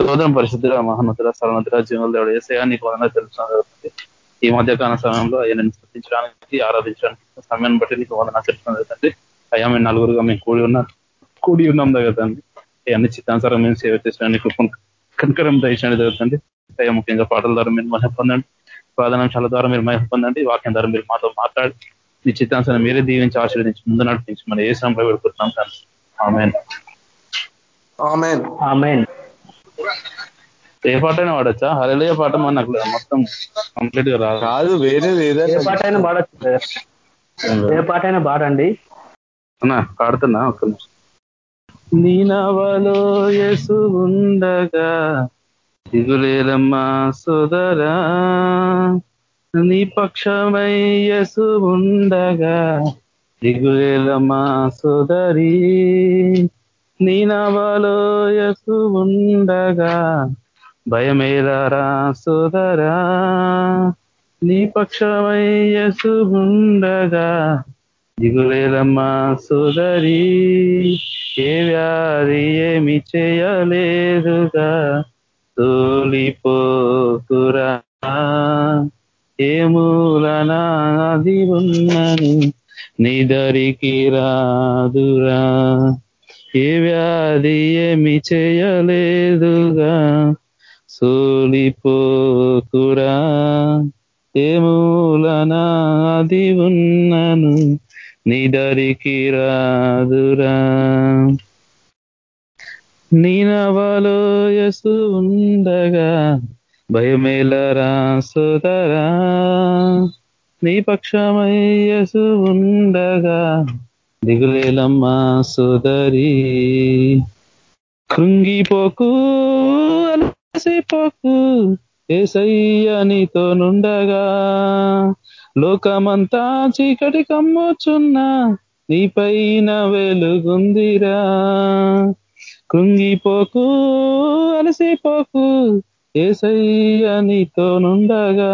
సోదరం పరిశుద్ధుల మహోన్నతుల సర్వనతుల జీవన దేవుడు ఏసయా నీకు వదన తెలుసు ఈ మధ్యకాల సమయంలో అయ్యా నేను స్థుతించడానికి ఆరాధించడానికి సమయాన్ని బట్టి నీకు వదన తెలుస్తుంది కదండి అయ్యా మేము నలుగురుగా మేము కూడి ఉన్న. కూడి ఉన్నాం కదండి అన్ని చిత్తానుసారం మేము సేవ చేసడానికి కనకరం దయచండి జరుగుతుంది అయ్యా ముఖ్యంగా పాటల ద్వారా మీరు మహిళ పొందండి. ప్రాధాన్యాంశాల ద్వారా మీరు మహిళ పొందండి. వాక్యం ద్వారా మీరు మాతో మాట్లాడి మీ చిత్తాంశాన్ని మీరే దీవించి ఆశీర్వదించి ముందు నడిపించి మన ఏ సమయంలో పెడుకుంటున్నాం కానీ ఏ పాట అయినా పాడచ్చా? హరలే పాట నాకు మొత్తం కంప్లీట్గా రాదు వేరే ఏ పాట అయినా పాడచ్చు ఏ పాట అయినా పాడండి. అన్నా పాడుతున్నా ఒక నీనవలో ఎసు ఉండగా దిగులేలమ్మా సోదరా నీ పక్షమై యసు ఉండగా దిగులేలమ్మా సుదరి నీ నవలో ఉండగా భయమేలరా సుదరా నీ పక్షమయ్యసు ఉండగా దిగులేలమ్మా సుదరి ఏ వ్యాధి ఏమి చేయలేదుగా తోలిపోకురా ఏ మూలనాది ఉన్నని నిదరికి రాదురా ఏ వ్యాధి ఏమి చేయలేదుగా. సోలిపోకురా. ఏ మూలన అది ఉన్నను నిదరికి రాదురా నీనవలో యసు ఉండగా భయమేలరా సోదరా. నీ పక్షమయ్యసు ఉండగా దిగులేలమ్మా సోదరి. కృంగిపోకు అలసిపోకు ఏసయ్యనితో నుండగా లోకమంతా చీకటి కమ్ముచున్నా నీపైన వెలుగుందిరా. కృంగిపోకు అలసిపోకు ఏసయ్యనితో నుండగా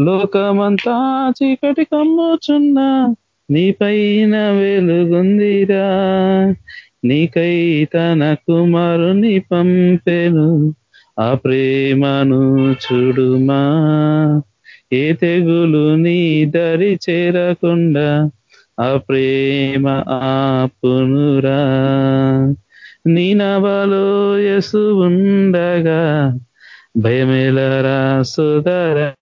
లోకమంతా చీకటి కమ్ముచున్నా నీపైన వెలుగుందిరా. నీకై తన కుమారుని పంపెను. ఆ ప్రేమను చూడుమా. ఏ తెగులు నీ దరి చేరకుండా ఆ ప్రేమ ఆపునురా. నీ నవలో యసు ఉండగా భయమేలరా సుధరా.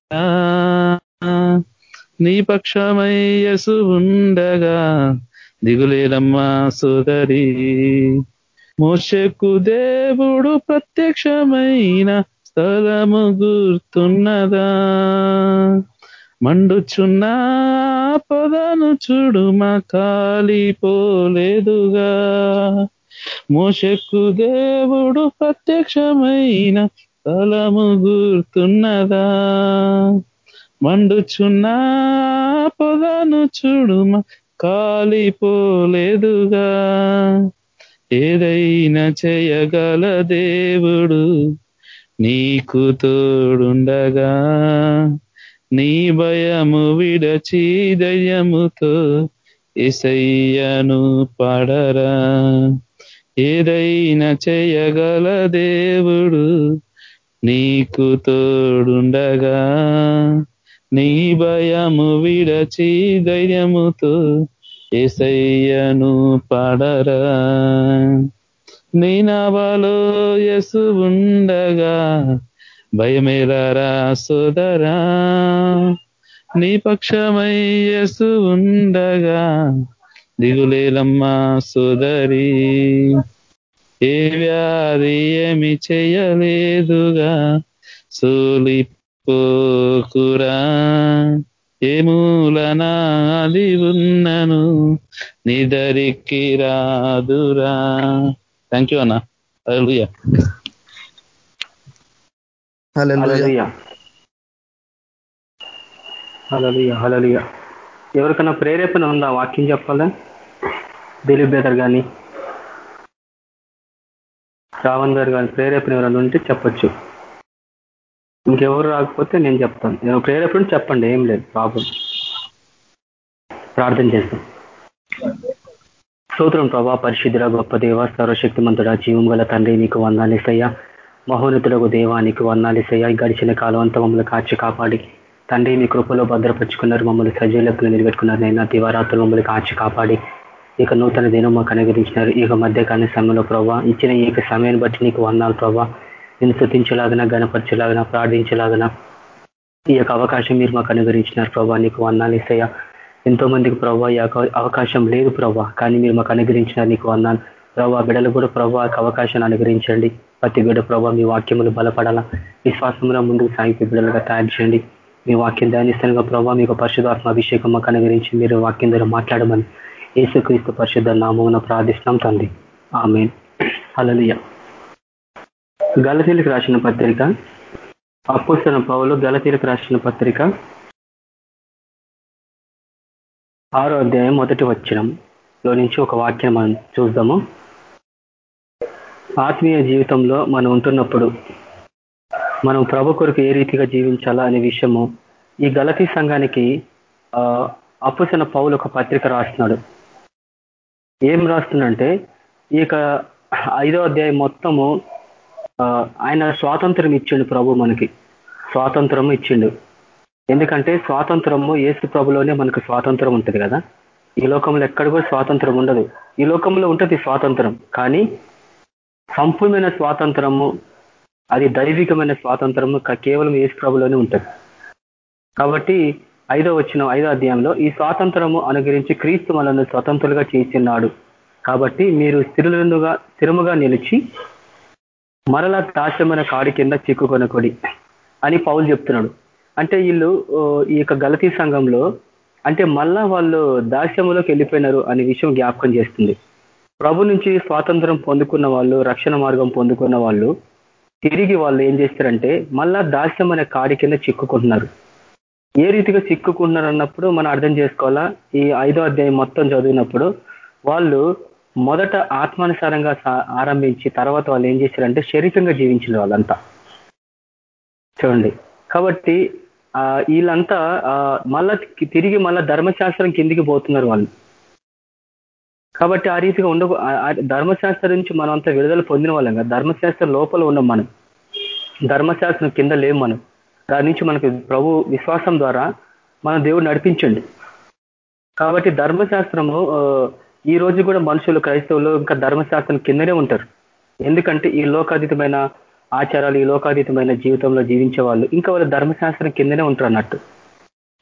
నీ పక్షమై యసు ఉండగా దిగులేదమ్మా సుదరి. మోషకు దేవుడు ప్రత్యక్షమైన స్థలము గుర్తున్నదా? మండుచున్న పొదను చూడుమా కాలిపోలేదుగా మోషకు దేవుడు ప్రత్యక్షమైన స్థలము గుర్తున్నదా మండుచున్నా పొదను చూడుమ కాలిపోలేదుగా. ఏదైనా చేయగల దేవుడు నీకు తోడుండగా. నీ భయము విడచి దయముతో ఎసయ్యను పడరా. ఏదైనా చేయగల దేవుడు నీకు తోడుండగా నీ భయము విడచి ధైర్యముతో ఎసయ్యను పడరా. నీ నవలో ఎసు ఉండగా భయమేలరా సోదరా. నీ పక్షమై ఎసు ఉండగా దిగులేలమ్మా సోదరి. ఏ వ్యాధి ఏమి చేయలేదుగా? సోలిపోకురా. ఏ మూలనాది ఉన్నను నిదరికి రాదురా. థ్యాంక్ యూ అన్న. ఎవరికైనా ప్రేరేపణ ఉందా? వాక్యం చెప్పాలా? దిలీప్ బేదర్ కానీ రావణ్ గారు కానీ ప్రేరేపణ ఎవరైనా ఉంటే చెప్పచ్చు. ఇంకెవరు రాకపోతే నేను చెప్తాను. ప్రేరేపణ చెప్పండి ఏం లేదు ప్రాబ్లం. ప్రార్థన చేస్తాం. స్తోత్రం ప్రభా పరిశుద్ధుల గొప్ప దేవ సర్వశక్తిమంతుడ జీవం గల తండ్రి నీకు వందాలిసయ్య మహోన్నతులకు దేవానికి వందాలిసయ్య గడిచిన కాలం అంతా మమ్మల్ని కాచి కాపాడి తండ్రి మీ కృపలో భద్రపరుచుకున్నారు మమ్మల్ని సజీలకు నిలబెట్టుకున్నారు. నైనా దివారాత్రులు మమ్మల్ని కాచి కాపాడి ఇక నూతన దినం మాకు అనుగ్రహించినారు. ఇక మధ్యకాల సమయంలో ప్రభావ ఇచ్చిన ఈ యొక్క సమయాన్ని బట్టి నీకు వందాలు ప్రభావ నేను శృతించలాగిన గణపరచలాగిన ప్రార్థించలాగన ఈ యొక్క అవకాశం మీరు మాకు అనుగ్రహించినారు ప్రభా. నీకు వందాలు ఇస్తాయా ఎంతో మందికి ప్రభావ ఈ అవకాశం లేదు ప్రభా కానీ మీరు మాకు అనుగ్రహించినారు నీకు వందాలు ప్రభావ బిడలు కూడా ప్రభావ అవకాశాన్ని అనుగ్రహించండి. ప్రతి బిడ్డ ప్రభావ మీ వాక్యములు బలపడాలా. విశ్వాసంలో ముందుకు సాగిపోయి బిడ్డలుగా తయారు చేయండి. మీ వాక్యం ధ్యానిస్తానుగా ప్రభావ మీకు పరిశుధాత్మ అభిషేకం మాకు అనుగ్రహించి మీరు వాక్యం ద్వారా మాట్లాడమని యేసుక్రీస్తు పరిశుద్ధ నామమున ప్రార్థిస్తున్నాం తండ్రి. ఆమె అలలియ గలతీలకు రాసిన పత్రిక అప్పుస్తున్న పౌలు గలతీలకు రాసిన పత్రిక ఆరో అధ్యాయం మొదటి వచ్చినంలో నుంచి ఒక వాక్యం మనం చూద్దాము. ఆత్మీయ జీవితంలో మనం ఉంటున్నప్పుడు మనం ప్రభు కొరకు ఏ రీతిగా జీవించాలా అనే విషయము ఈ గలతీ సంఘానికి అప్పుసిన పౌలు ఒక పత్రిక రాస్తున్నాడు. ఏం రాస్తుందంటే ఈ యొక్క ఐదో అధ్యాయం మొత్తము ఆయన స్వాతంత్రం ఇచ్చిండు ప్రభు మనకి. స్వాతంత్రము ఇచ్చిండు. ఎందుకంటే స్వాతంత్రము ఏసు ప్రభులోనే మనకు స్వాతంత్రం ఉంటుంది కదా. ఈ లోకంలో ఎక్కడ కూడా స్వాతంత్రం ఉండదు. ఈ లోకంలో ఉంటుంది స్వాతంత్రం కానీ సంపూర్ణమైన స్వాతంత్రము అది దైవికమైన స్వాతంత్రము కేవలం ఏసు ప్రభులోనే ఉంటుంది. కాబట్టి ఐదో వచ్చిన ఐదో అధ్యాయంలో ఈ స్వాతంత్రము అనుగరించి క్రీస్తు మనల్ని స్వతంత్రులుగా చేసినాడు. కాబట్టి మీరు స్థిరులుగా స్థిరముగా నిలిచి మరలా దాస్యమైన కాడి కింద చిక్కుకొనకొడి అని పౌలు చెప్తున్నాడు. అంటే వీళ్ళు ఈ యొక్క గలతీ సంఘంలో అంటే మళ్ళా వాళ్ళు దాస్యములోకి వెళ్ళిపోయినారు అనే విషయం జ్ఞాపకం చేస్తుంది. ప్రభు నుంచి స్వాతంత్రం పొందుకున్న వాళ్ళు రక్షణ మార్గం పొందుకున్న వాళ్ళు తిరిగి వాళ్ళు ఏం చేస్తారంటే మళ్ళా దాస్యం అనే కాడి కింద చిక్కుకుంటున్నారు. ఏ రీతిగా చిక్కుకుంటున్నారు అన్నప్పుడు మనం అర్థం చేసుకోవాలా? ఈ ఐదో అధ్యాయం మొత్తం చదివినప్పుడు వాళ్ళు మొదట ఆత్మానుసారంగా ఆరంభించి తర్వాత వాళ్ళు ఏం చేశారంటే శరీరంగా జీవించిన వాళ్ళంతా. చూడండి. కాబట్టి వీళ్ళంతా మళ్ళా తిరిగి మళ్ళా ధర్మశాస్త్రం కిందికి పోతున్నారు వాళ్ళు. కాబట్టి ఆ రీతిగా ఉండ ధర్మశాస్త్రం నుంచి మనం అంతా విడుదల పొందిన వాళ్ళం కదా. ధర్మశాస్త్రం లోపల ఉన్నాం మనం. ధర్మశాస్త్రం కింద లేము మనం. దాని నుంచి మనకు ప్రభు విశ్వాసం ద్వారా మన దేవుడు నడిపించండి. కాబట్టి ధర్మశాస్త్రము ఈ రోజు కూడా మనుషులు క్రైస్తవులు ఇంకా ధర్మశాస్త్రం కిందనే ఉంటారు. ఎందుకంటే ఈ లోకాతీతమైన ఆచారాలు ఈ లోకాతీతమైన జీవితంలో జీవించే వాళ్ళు ఇంకా వాళ్ళు ధర్మశాస్త్రం కిందనే ఉంటారు అన్నట్టు.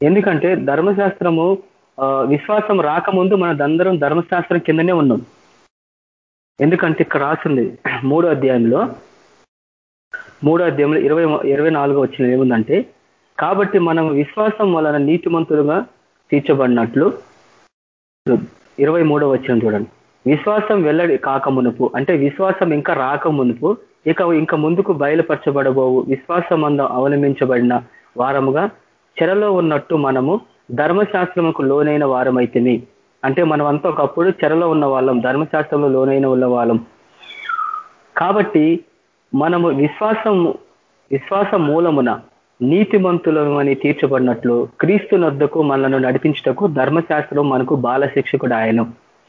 ఎందుకంటే ధర్మశాస్త్రము విశ్వాసం రాకముందు మనందరం ధర్మశాస్త్రం కిందనే ఉన్నాం. ఎందుకంటే ఇక్కడ రాసింది మూడో అధ్యాయంలో మూడో అధ్యాయంలో ఇరవై ఇరవై నాలుగో వచ్చిన ఏముందంటే కాబట్టి మనం విశ్వాసం వలన నీతిమంతులుగా తీర్చబడినట్లు ఇరవై మూడో వచ్చిన చూడండి. విశ్వాసం వెల్లడి కాక మునుపు అంటే విశ్వాసం ఇంకా రాక మునుపు ఇక ఇంకా ముందుకు బయలుపరచబడబోవు విశ్వాసమందం అవలంబించబడిన వారముగా చెరలో ఉన్నట్టు మనము ధర్మశాస్త్రముకు లోనైన వారమైతేమి. అంటే మనం అంతా ఒకప్పుడు చెరలో ఉన్న వాళ్ళం ధర్మశాస్త్రంలో లోనైన ఉన్న వాళ్ళం కాబట్టి మనము విశ్వాసం విశ్వాస మూలమున నీతిమంతులమని తీర్చబడినట్లు క్రీస్తు నద్దకు మనను నడిపించటకు ధర్మశాస్త్రం మనకు బాలశిక్షకుడు ఆయన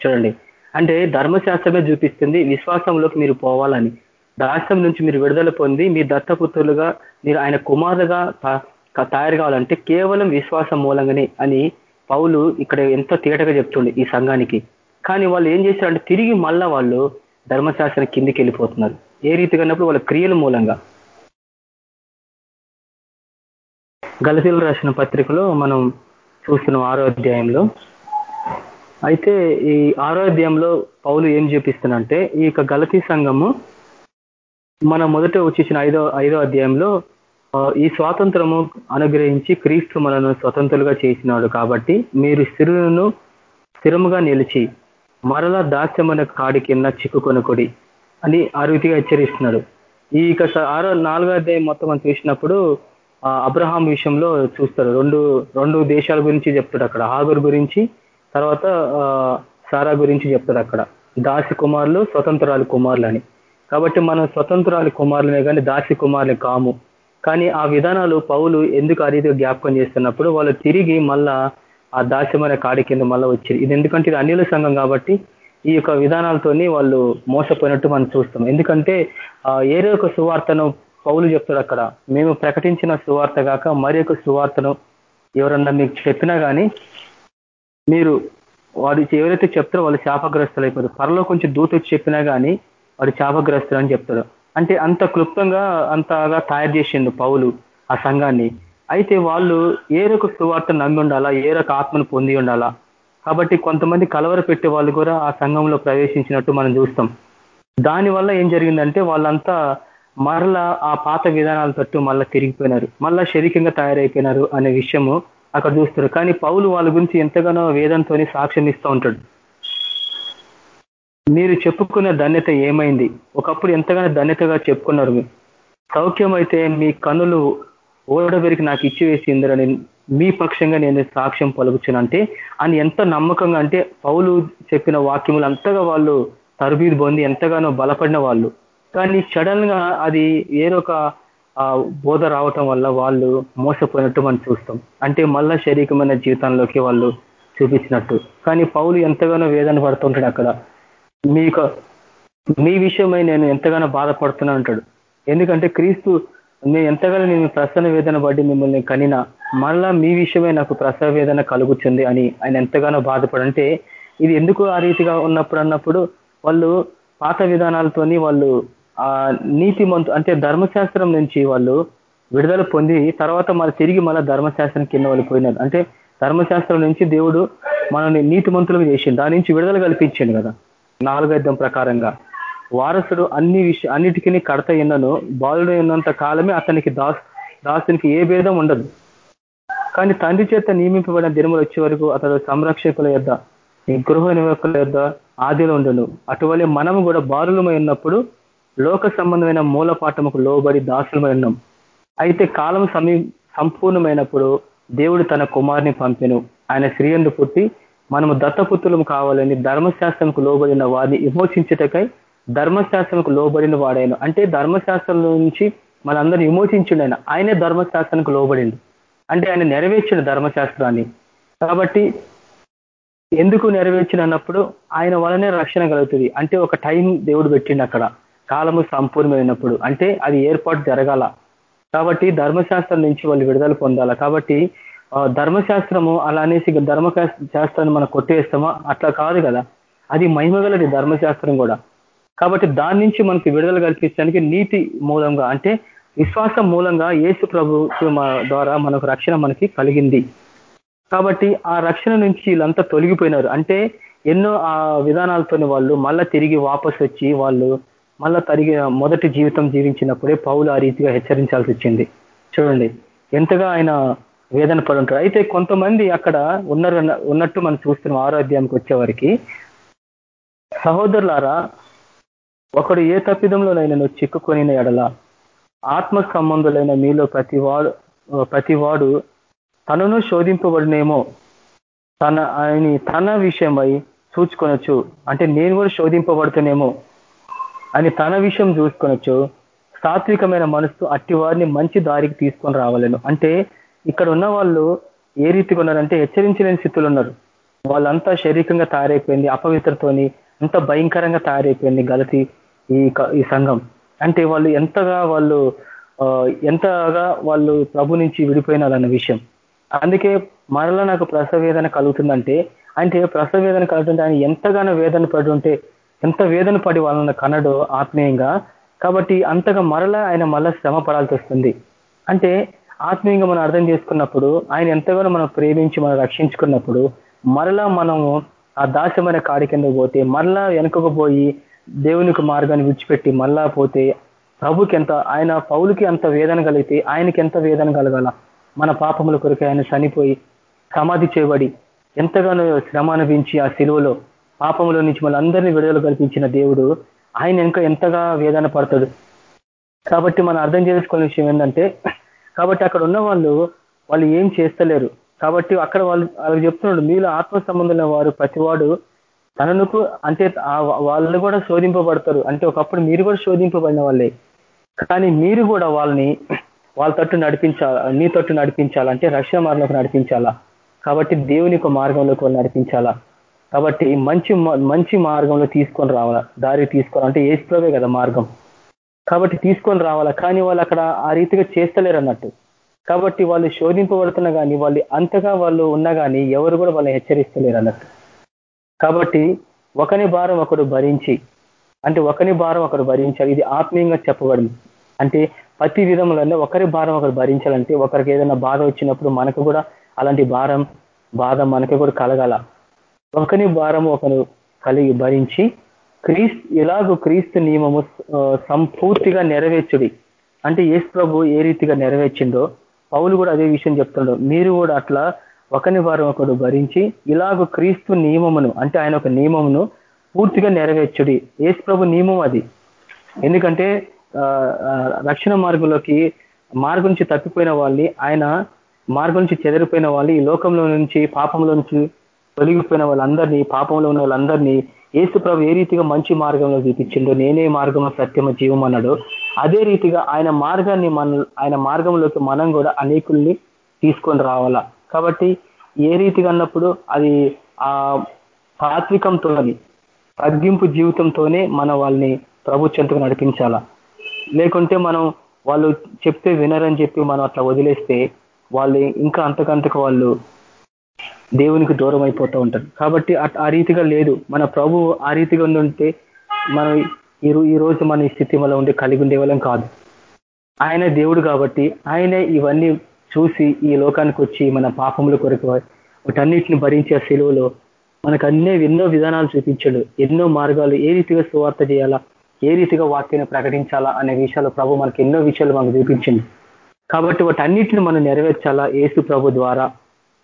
చూడండి. అంటే ధర్మశాస్త్రమే చూపిస్తుంది విశ్వాసంలోకి మీరు పోవాలని. దాస్యం నుంచి మీరు విడుదల పొంది మీ దత్తపుత్రులుగా మీరు ఆయన కుమారుగా తయారు కావాలంటే కేవలం విశ్వాసం మూలంగానే అని పౌలు ఇక్కడ ఎంతో తేటగా చెప్తుండే ఈ సంఘానికి. కానీ వాళ్ళు ఏం చేశారంటే తిరిగి మళ్ళా వాళ్ళు ధర్మశాస్త్రం కిందికి వెళ్ళిపోతున్నారు. ఏ రీతిగా అన్నప్పుడు వాళ్ళ క్రియల మూలంగా. గలసీలు రాసిన పత్రికలో మనం చూస్తున్నాం ఆరో అధ్యాయంలో. అయితే ఈ ఆరో అధ్యాయంలో పౌలు ఏం చూపిస్తున్నంటే ఈ యొక్క గలతీ సంఘము మన మొదట వచ్చేసిన ఐదో ఐదో అధ్యాయంలో ఈ స్వాతంత్రము అనుగ్రహించి క్రీస్తు మనను స్వతంత్రులుగా చేసినాడు కాబట్టి మీరు స్థిరులను స్థిరముగా నిలిచి మరలా దాస్యమైన కాడి కింద చిక్కుకొనకొడి. అని ఆ రీతిగా హెచ్చరిస్తున్నాడు. ఈ ఆరో నాలుగో అధ్యాయం మొత్తం మనం చూసినప్పుడు అబ్రహాం విషయంలో చూస్తారు. రెండు రెండు దేశాల గురించి చెప్తాడు అక్కడ. హాగర్ గురించి తర్వాత సారా గురించి చెప్తాడు అక్కడ. దాసి కుమారులు స్వతంత్రాలు కుమారులు అని కాబట్టి మనం స్వతంత్రాలు కుమారులనే కానీ దాసి కుమారులు కాము. కానీ ఆ విధానాలు పౌలు ఎందుకు ఆ రీతిగా జ్ఞాపకం చేస్తున్నప్పుడు వాళ్ళు తిరిగి మళ్ళా ఆ దాస్యమైన కాడి కింద మళ్ళీ వచ్చారు. ఇది ఎందుకంటే ఇది అన్యుల సంఘం కాబట్టి ఈ యొక్క విధానాలతోని వాళ్ళు మోసపోయినట్టు మనం చూస్తాం. ఎందుకంటే ఏరే ఒక సువార్తను పౌలు చెప్తాడు అక్కడ. మేము ప్రకటించిన సువార్త కాక మరి ఒక సువార్తను ఎవరన్నా మీకు చెప్పినా కానీ మీరు వాడు ఎవరైతే చెప్తారో వాళ్ళు శాపగ్రస్తులు అయిపోతారు పరలో కొంచెం దూత చెప్పినా కానీ వాడు శాపగ్రస్తులు అని చెప్తారు అంటే అంత క్లుప్తంగా అంతగా తయారు చేసిండు పౌలు ఆ సంఘాన్ని. అయితే వాళ్ళు ఏ రక సువార్త నమ్మి ఉండాలా? ఏ రక ఆత్మను పొంది ఉండాలా? కాబట్టి కొంతమంది కలవర పెట్టే వాళ్ళు కూడా ఆ సంఘంలో ప్రవేశించినట్టు మనం చూస్తాం. దానివల్ల ఏం జరిగిందంటే వాళ్ళంతా మరలా ఆ పాత విధానాల తట్టు మళ్ళీ తిరిగిపోయినారు. మళ్ళా శరీరంగా తయారైపోయినారు అనే విషయము అక్కడ చూస్తారు కానీ పౌలు వాళ్ళ గురించి ఎంతగానో వేదంతో సాక్ష్యం ఇస్తూ ఉంటాడు. మీరు చెప్పుకున్న ధన్యత ఏమైంది? ఒకప్పుడు ఎంతగానో ధన్యతగా చెప్పుకున్నారు మీరు. సౌఖ్యం అయితే మీ కన్నులు ఓడబెరికి నాకు ఇచ్చి వేసిందరని మీ పక్షంగా నేను సాక్ష్యం పలుకుచునంటే అని ఎంత నమ్మకంగా అంటే పౌలు చెప్పిన వాక్యములు అంతగా వాళ్ళు తరబీదు పొంది ఎంతగానో బలపడిన వాళ్ళు. కానీ సడన్గా అది ఏదొక బోధ రావటం వల్ల వాళ్ళు మోసపోయినట్టు మనం చూస్తాం. అంటే మళ్ళా శరీరమైన జీవితంలోకి వాళ్ళు చూపించినట్టు. కానీ పౌలు ఎంతగానో వేదన పడుతుంటాడు అక్కడ. మీకు మీ విషయమై నేను ఎంతగానో బాధపడుతున్నా అంటాడు. ఎందుకంటే క్రీస్తు నేను ఎంతగానో నేను ప్రసన్న వేదన పడి మిమ్మల్ని కనినా మళ్ళా మీ విషయమే నాకు ప్రసవ వేదన కలుగుతుంది అని ఆయన ఎంతగానో బాధపడంటే ఇది ఎందుకు ఆ రీతిగా ఉన్నప్పుడు అన్నప్పుడు వాళ్ళు పాత విధానాలతోని వాళ్ళు ఆ నీతి అంటే ధర్మశాస్త్రం నుంచి వాళ్ళు విడుదల పొంది తర్వాత మళ్ళీ తిరిగి మళ్ళీ ధర్మశాస్త్రం కింద వాళ్ళు పోయినారు. అంటే ధర్మశాస్త్రం నుంచి దేవుడు మనల్ని నీతి మంతులకు చేసిండు. దాని నుంచి విడుదల కల్పించిండు కదా. నాలుగైదం ప్రకారంగా. వారసుడు అన్ని విషయ అన్నిటికీ కడత ఎన్నను బాలుడు ఉన్నంత కాలమే అతనికి దాస్ దాసునికి ఏ భేదం ఉండదు. కానీ తండ్రి చేత నియమింపబడిన దినములు వచ్చే వరకు అతడు సంరక్షకుల యొద్ గృహ నివాకుల యొద్ ఆదిలో ఉండను. అటువలే మనము కూడా బారులమై ఉన్నప్పుడు లోక సంబంధమైన మూలపాఠముకు లోబడి దాసులమై ఉన్నాం. అయితే కాలం సమీ సంపూర్ణమైనప్పుడు దేవుడు తన కుమార్ని పంపెను. ఆయన శ్రీయందు పుట్టి మనము దత్తపుత్రులం కావాలని ధర్మశాస్త్రంకు లోబడిన వారిని విమోచించుటకై ధర్మశాస్త్రంకు లోబడిన వాడైన అంటే ధర్మశాస్త్రం నుంచి మనందరిని విమోచించిండు ఆయన. ఆయనే ధర్మశాస్త్రానికి లోబడిండు. అంటే ఆయన నెరవేర్చిన ధర్మశాస్త్రాన్ని. కాబట్టి ఎందుకు నెరవేర్చిన అన్నప్పుడు ఆయన వలనే రక్షణ కలుగుతుంది. అంటే ఒక టైం దేవుడు పెట్టిండు అక్కడ. కాలము సంపూర్ణమైనప్పుడు. అంటే అది ఏర్పాటు జరగాల. కాబట్టి ధర్మశాస్త్రం నుంచి వాళ్ళు విడుదల పొందాల. కాబట్టి ధర్మశాస్త్రము అలా అనేసి ధర్మశాస్త్రాన్ని మనం కొట్టేస్తామా అట్లా కాదు కదా. అది మహిమగలది ధర్మశాస్త్రం కూడా. కాబట్టి దాని నుంచి మనకి విడుదల కల్పించడానికి నీతి మూలంగా అంటే విశ్వాసం మూలంగా యేసు ప్రభు ద్వారా మనకు రక్షణ మనకి కలిగింది. కాబట్టి ఆ రక్షణ నుంచి వీళ్ళంతా తొలగిపోయినారు. అంటే ఎన్నో ఆ విధానాలతోని వాళ్ళు మళ్ళా తిరిగి వాపస్ వచ్చి వాళ్ళు మళ్ళా తరిగి మొదటి జీవితం జీవించినప్పుడే పౌలు ఆ రీతిగా హెచ్చరించాల్సి వచ్చింది. చూడండి ఎంతగా ఆయన వేదన పడి ఉంటారు అయితే కొంతమంది అక్కడ ఉన్నారు ఉన్నట్టు మనం చూస్తున్నాం ఆరోగ్యానికి వచ్చేవారికి సహోదరులారా ఒకడు ఏ తప్పిదంలోనైనా చిక్కుకొని ఎడల ఆత్మ సంబంధులైన మీలో ప్రతివాడు ప్రతివాడు తనను శోధింపబడినేమో. తన ఆయన తన విషయమై చూచుకొనొచ్చు. అంటే నేను కూడా శోధింపబడుతునేమో అని తన విషయం చూసుకొనొచ్చు సాత్వికమైన మనసు అట్టి వారిని మంచి దారికి తీసుకొని రావాలను. అంటే ఇక్కడ ఉన్న వాళ్ళు ఏ రీతిగా ఉన్నారంటే హెచ్చరించలేని స్థితులు ఉన్నారు. వాళ్ళంతా శారీరకంగా తయారైపోయింది అపవిత్రతోని ఎంత భయంకరంగా తయారైపోయింది గలతి ఈ ఈ సంఘం. అంటే వాళ్ళు ఎంతగా వాళ్ళు ఎంతగా వాళ్ళు ప్రభు నుంచి విడిపోయినారన్న విషయం. అందుకే మరలా నాకు ప్రసవ వేదన కలుగుతుందంటే అంటే ప్రసవ వేదన కలుగుతుంటే ఆయన ఎంతగానో వేదన పడి ఉంటే ఎంత వేదన పడి వాళ్ళని కనడు ఆత్మీయంగా కాబట్టి అంతగా మరలా ఆయన మళ్ళా శ్రమ పడాల్సి వస్తుంది. అంటే ఆత్మీయంగా మనం అర్థం చేసుకున్నప్పుడు ఆయన ఎంతగానో మనం ప్రేమించి మనం రక్షించుకున్నప్పుడు మరలా మనము ఆ దాస్యమైన కాడి కింద పోతే మళ్ళా వెనుకకు పోయి దేవునికి మార్గాన్ని విడిచిపెట్టి మళ్ళా పోతే ప్రభుకి ఎంత ఆయన పౌలకి అంత వేదన కలిగితే ఆయనకి ఎంత వేదన కలగాల? మన పాపముల కొరకు ఆయన చనిపోయి సమాధి చేయబడి ఎంతగానో శ్రమ అనిపించి ఆ శిలువలో పాపంలో నుంచి మళ్ళీ అందరినీ విడుదల కల్పించిన దేవుడు ఆయన ఇంకా ఎంతగా వేదన పడతాడు? కాబట్టి మనం అర్థం చేసుకునే విషయం ఏంటంటే కాబట్టి అక్కడ ఉన్న వాళ్ళు వాళ్ళు ఏం చేస్తలేరు. కాబట్టి అక్కడ వాళ్ళు వాళ్ళకి చెప్తున్నాడు మీలో ఆత్మ సంబంధమైన వారు ప్రతివాడు తననుకు అంటే వాళ్ళు కూడా శోధింపబడతారు. అంటే ఒకప్పుడు మీరు కూడా శోధింపబడిన వాళ్ళే. కానీ మీరు కూడా వాళ్ళని వాళ్ళ తట్టు నడిపించాలా నీ తట్టు నడిపించాలా అంటే రక్షణ మార్గంలోకి నడిపించాలా. కాబట్టి దేవుని యొక్క మార్గంలోకి వాళ్ళు నడిపించాలా. కాబట్టి మంచి మంచి మార్గంలో తీసుకొని రావాలా దారి తీసుకోవాలంటే ఏసుప్రవే కదా మార్గం. కాబట్టి తీసుకొని రావాలా కానీ వాళ్ళు అక్కడ ఆ రీతిగా చేస్తలేరు అన్నట్టు కాబట్టి వాళ్ళు శోధింపబడుతున్నా కానీ వాళ్ళు అంతగా వాళ్ళు ఉన్నా కానీ ఎవరు కూడా వాళ్ళని హెచ్చరిస్తలేరు అన్నట్టు. కాబట్టి ఒకని భారం ఒకడు భరించి అంటే ఒకని భారం ఒకడు భరించాలి ఇది ఆత్మీయంగా చెప్పబడింది. అంటే ప్రతి విధములలో ఒకరి భారం ఒకరు భరించాలంటే ఒకరికి ఏదైనా బాధ వచ్చినప్పుడు మనకు కూడా అలాంటి భారం బాధ మనకు కూడా కలగాల. ఒకని భారం ఒకరు కలిగి భరించి క్రీస్తు ఎలాగో క్రీస్తు నియమము సంపూర్తిగా నెరవేర్చుడి. అంటే యేసు ప్రభు ఏ రీతిగా నెరవేర్చిందో పౌలు కూడా అదే విషయం చెప్తున్నాడు. మీరు కూడా అట్లా ఒకని వారం ఒకడు భరించి ఇలాగ క్రీస్తు నియమమును అంటే ఆయన ఒక నియమమును పూర్తిగా నెరవేర్చుడి. ఏసు ప్రభు నియమం అది. ఎందుకంటే రక్షణ మార్గంలోకి మార్గం నుంచి తప్పిపోయిన వాళ్ళని ఆయన మార్గం నుంచి చెదిరిపోయిన వాళ్ళు ఈ లోకంలో నుంచి పాపంలో నుంచి తొలగిపోయిన వాళ్ళందరినీ పాపంలో ఉన్న వాళ్ళందరినీ ఏసు ప్రభు ఏ రీతిగా మంచి మార్గంలో చూపించిండో నేనే మార్గంలో సత్యమ జీవం అన్నాడు. అదే రీతిగా ఆయన మార్గాన్ని మన ఆయన మార్గంలోకి మనం కూడా అనేకుల్ని తీసుకొని రావాలా. కాబట్టి ఏ రీతిగా అన్నప్పుడు అది ఆ సాత్వికంతో తగ్గింపు జీవితంతోనే మన వాళ్ళని ప్రభు చెంతకు నడిపించాలా. లేకుంటే మనం వాళ్ళు చెప్తే వినరని చెప్పి మనం అట్లా వదిలేస్తే వాళ్ళు ఇంకా అంతకంతకు వాళ్ళు దేవునికి దూరం అయిపోతూ ఉంటారు. కాబట్టి ఆ రీతిగా లేదు. మన ప్రభు ఆ రీతిగా ఉంటే మనం ఈ రోజు మన ఈ స్థితి వల్ల ఉండి కలిగి ఉండే వాళ్ళం కాదు. ఆయన దేవుడు కాబట్టి ఆయనే ఇవన్నీ చూసి ఈ లోకానికి వచ్చి మన పాపముల కొరకు వాటన్నిటిని భరించే సెలువులో మనకు అన్నీ ఎన్నో విధానాలు చూపించాడు. ఎన్నో మార్గాలు ఏ రీతిగా సువార్త చేయాలా ఏ రీతిగా వాక్యాన్ని ప్రకటించాలా అనే విషయాలు ప్రభు మనకి ఎన్నో విషయాలు మనకు చూపించింది కాబట్టి వాటన్నిటిని మనం నెరవేర్చాలా ఏసు ప్రభు ద్వారా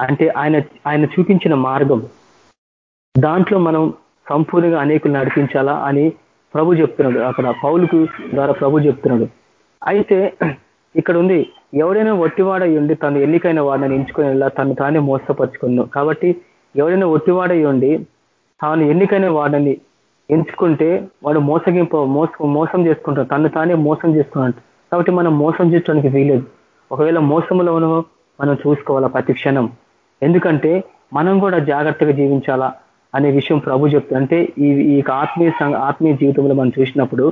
అంటే ఆయన ఆయన చూపించిన మార్గం. దాంట్లో మనం సంపూర్ణంగా అనేకులు నడిపించాలా అని ప్రభు చెప్తున్నాడు. అక్కడ పౌలుకు ద్వారా ప్రభు చెప్తున్నాడు. అయితే ఇక్కడ ఉంది ఎవడైనా ఒట్టివాడ ఉండి తను ఎన్నికైన వాడిని ఎంచుకునేలా తను తానే మోసపరుచుకున్నాను కాబట్టి ఎవడైనా ఒట్టివాడ ఉండి తాను ఎన్నికైన వాడిని ఎంచుకుంటే వాడు మోసగింప మోసం మోసం చేసుకుంటాడు. తను తానే మోసం చేసుకున్నాడు కాబట్టి మనం మోసం చేయడానికి వీలేదు ఒకవేళ మోసంలోనూ మనం చూసుకోవాలా ప్రతి క్షణం. ఎందుకంటే మనం కూడా జాగ్రత్తగా జీవించాలా? అనే విషయం ప్రభు చెప్తుంది అంటే ఈ ఈ ఆత్మీయ ఆత్మీయ జీవితంలో మనం చూసినప్పుడు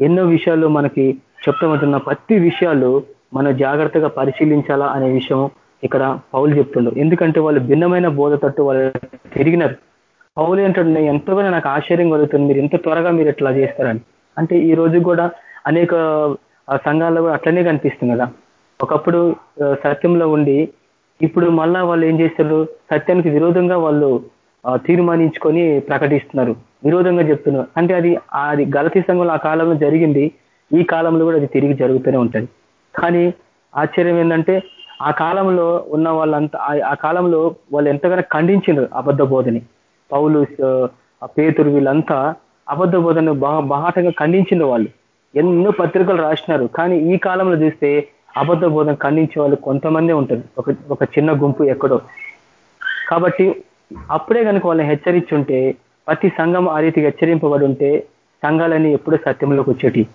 ఎన్నో విషయాలు మనకి చెప్తామంటున్న ప్రతి విషయాలు మనం జాగ్రత్తగా పరిశీలించాలా అనే విషయం ఇక్కడ పౌలు చెప్తుండ్రు ఎందుకంటే వాళ్ళు భిన్నమైన బోధ తట్టు వాళ్ళు తిరిగినారు. పౌలు ఏంటంటే ఎంతగానో నాకు ఆశ్చర్యం కలుగుతుంది. మీరు ఎంత త్వరగా మీరు ఎట్లా చేస్తారని. అంటే ఈ రోజు కూడా అనేక సంఘాల్లో కూడా అట్లనే కనిపిస్తుంది కదా. ఒకప్పుడు సత్యంలో ఉండి ఇప్పుడు మళ్ళా వాళ్ళు ఏం చేస్తారు? సత్యానికి విరోధంగా వాళ్ళు తీర్మానించుకొని ప్రకటిస్తున్నారు. విరోధంగా చెప్తున్నారు. అంటే అది అది గలతీ సంఘంలో ఆ కాలంలో జరిగింది. ఈ కాలంలో కూడా అది తిరిగి జరుగుతూనే ఉంటుంది. కానీ ఆశ్చర్యం ఏంటంటే ఆ కాలంలో ఉన్న వాళ్ళంతా ఆ కాలంలో వాళ్ళు ఎంతగానో ఖండించారు అబద్ధ బోధని. పౌలు పేతురు వీళ్ళంతా అబద్ధ బోధన బహాటంగా ఖండించిండ్రు వాళ్ళు. ఎన్నో పత్రికలు రాసినారు. కానీ ఈ కాలంలో చూస్తే అబద్ధ బోధన ఖండించే వాళ్ళు కొంతమందే ఉంటుంది ఒక ఒక చిన్న గుంపు ఎక్కడో. కాబట్టి అప్పుడే కనుక వాళ్ళని హెచ్చరించుంటే ప్రతి సంఘం ఆ రీతికి హెచ్చరింపబడి ఉంటే సంఘాలన్నీ ఎప్పుడూ సత్యంలోకి వచ్చేటి.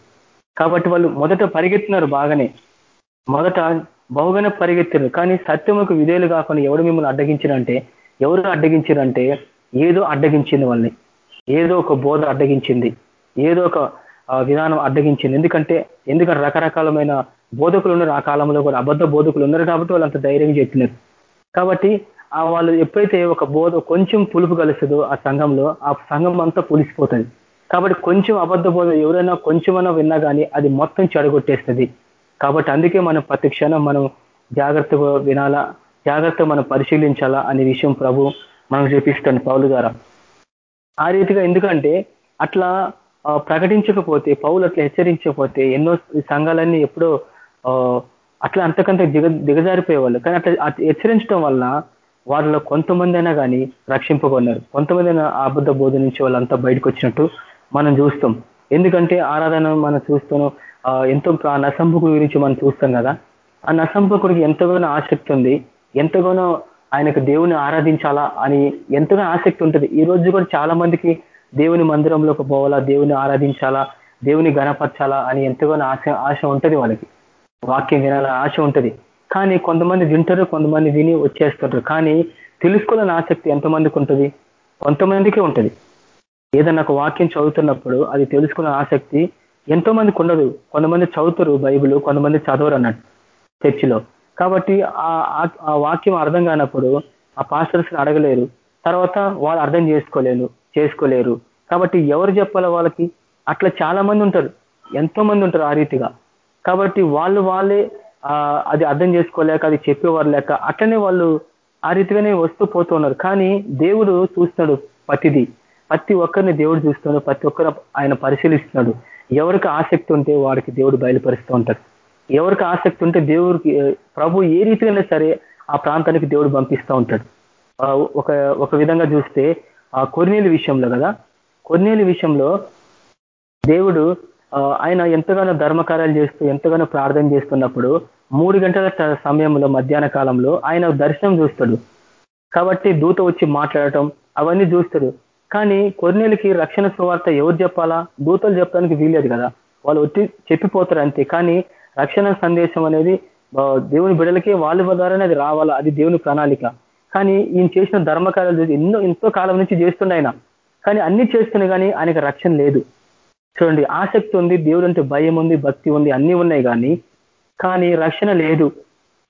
కాబట్టి వాళ్ళు మొదట పరిగెత్తున్నారు బాగానే. మొదట బహుగానే పరిగెత్తారు కానీ సత్యముకు విధేయులు కాకుండా ఎవరు మిమ్మల్ని అడ్డగించారంటే ఎవరు అడ్డగించారంటే ఏదో అడ్డగించింది వాళ్ళని. ఏదో ఒక బోధ అడ్డగించింది. ఏదో ఒక విధానం అడ్డగించింది. ఎందుకంటే ఎందుకంటే రకరకాలమైన బోధకులు ఉన్నారు. ఆ కాలంలో కూడా అబద్ధ బోధకులు ఉన్నారు కాబట్టి వాళ్ళు అంత ధైర్యం చెప్పినారు. కాబట్టి వాళ్ళు ఎప్పుడైతే ఒక బోధ కొంచెం పులుపు కలుస్తుందో ఆ సంఘంలో ఆ సంఘం అంతా పులిసిపోతుంది. కాబట్టి కొంచెం అబద్ధ బోధ ఎవరైనా కొంచెమైనా విన్నా కానీ అది మొత్తం చెడగొట్టేస్తుంది. కాబట్టి అందుకే మనం ప్రతి క్షణం మనం జాగ్రత్తగా వినాలా జాగ్రత్త మనం పరిశీలించాలా అనే విషయం ప్రభు మనం చూపిస్తాను పౌలు ద్వారా. ఆ రీతిగా ఎందుకంటే అట్లా ప్రకటించకపోతే పౌలు అట్లా హెచ్చరించకపోతే ఎన్నో సంఘాలన్నీ ఎప్పుడో అట్లా అంతకంత దిగ దిగజారిపోయేవాళ్ళు. కానీ అట్లా హెచ్చరించడం వలన వారిలో కొంతమంది అయినా కానీ రక్షింపబడినారు. కొంతమంది అయినా అబద్ధ బోధ నుంచి వాళ్ళంతా బయటకు వచ్చినట్టు మనం చూస్తాం. ఎందుకంటే ఆరాధన మనం చూస్తున్నాం ఎంతో ఆ నసంపుకుడి గురించి మనం చూస్తాం కదా. ఆ నసంపుకుడికి ఎంతగానో ఆసక్తి ఉంది. ఎంతగానో ఆయనకు దేవుని ఆరాధించాలా అని ఎంతగానో ఆసక్తి ఉంటుంది. ఈ రోజు కూడా చాలా మందికి దేవుని మందిరంలోకి పోవాలా దేవుని ఆరాధించాలా దేవుని గణపరచాలా అని ఎంతగానో ఆశ ఆశ ఉంటుంది వాళ్ళకి. వాక్యం వినాలని ఆశ ఉంటుంది. కానీ కొంతమంది వింటారు కొంతమంది విని వచ్చేస్తుంటారు. కానీ తెలుసుకోవాలని ఆసక్తి ఎంతమందికి ఉంటుంది? కొంతమందికే ఉంటుంది. ఏదన్నా ఒక వాక్యం చదువుతున్నప్పుడు అది తెలుసుకునే ఆసక్తి ఎంతో మందికి ఉండదు. కొంతమంది చదువుతారు బైబిల్ కొంతమంది చదవరు అన్నట్టు చర్చిలో. కాబట్టి ఆ వాక్యం అర్థం కానప్పుడు ఆ పాస్టర్స్ అడగలేరు. తర్వాత వాళ్ళు అర్థం చేసుకోలేరు చేసుకోలేరు. కాబట్టి ఎవరు చెప్పాలో వాళ్ళకి? అట్లా చాలా మంది ఉంటారు. ఎంతో మంది ఉంటారు ఆ రీతిగా. కాబట్టి వాళ్ళు వాళ్ళే అది అర్థం చేసుకోలేక అది చెప్పేవారు లేక అట్లనే వాళ్ళు ఆ రీతిగానే వస్తూ పోతూ ఉన్నారు కానీ దేవుడు చూస్తున్నాడు ప్రతిదీ. ప్రతి ఒక్కరిని దేవుడు చూస్తున్నాడు ప్రతి ఒక్కరు ఆయన పరిశీలిస్తున్నాడు. ఎవరికి ఆసక్తి ఉంటే వాడికి దేవుడు బయలుపరుస్తూ ఉంటాడు. ఎవరికి ఆసక్తి ఉంటే దేవుడికి ప్రభు ఏ రీతిగానే సరే ఆ ప్రాంతానికి దేవుడు పంపిస్తూ ఉంటాడు. ఒక ఒక విధంగా చూస్తే ఆ కొన్నేలు విషయంలో కదా కొన్నేలు విషయంలో దేవుడు ఆయన ఎంతగానో ధర్మకార్యాలు చేస్తూ ఎంతగానో ప్రార్థన చేస్తున్నప్పుడు మూడు గంటల సమయంలో మధ్యాహ్న కాలంలో ఆయన దర్శనం చూస్తాడు. కాబట్టి దూత వచ్చి మాట్లాడటం అవన్నీ చూస్తాడు. కానీ కొన్నేళ్ళకి రక్షణ సువార్త ఎవరు చెప్పాలా? దూతలు చెప్పడానికి వీలేదు కదా. వాళ్ళు వచ్చి చెప్పిపోతారు అంతే. కానీ రక్షణ సందేశం అనేది దేవుని బిడలకి వాళ్ళ ద్వారానే అది రావాలా? అది దేవుని ప్రణాళిక. కానీ ఈయన చేసిన ధర్మకార్యాలు ఎన్నో ఎంతో కాలం నుంచి చేస్తుండే ఆయన. కానీ అన్ని చేస్తున్నాయి కానీ ఆయనకు రక్షణ లేదు. చూడండి ఆసక్తి ఉంది దేవుడు అంటే భయం ఉంది భక్తి ఉంది అన్ని ఉన్నాయి కానీ కానీ రక్షణ లేదు.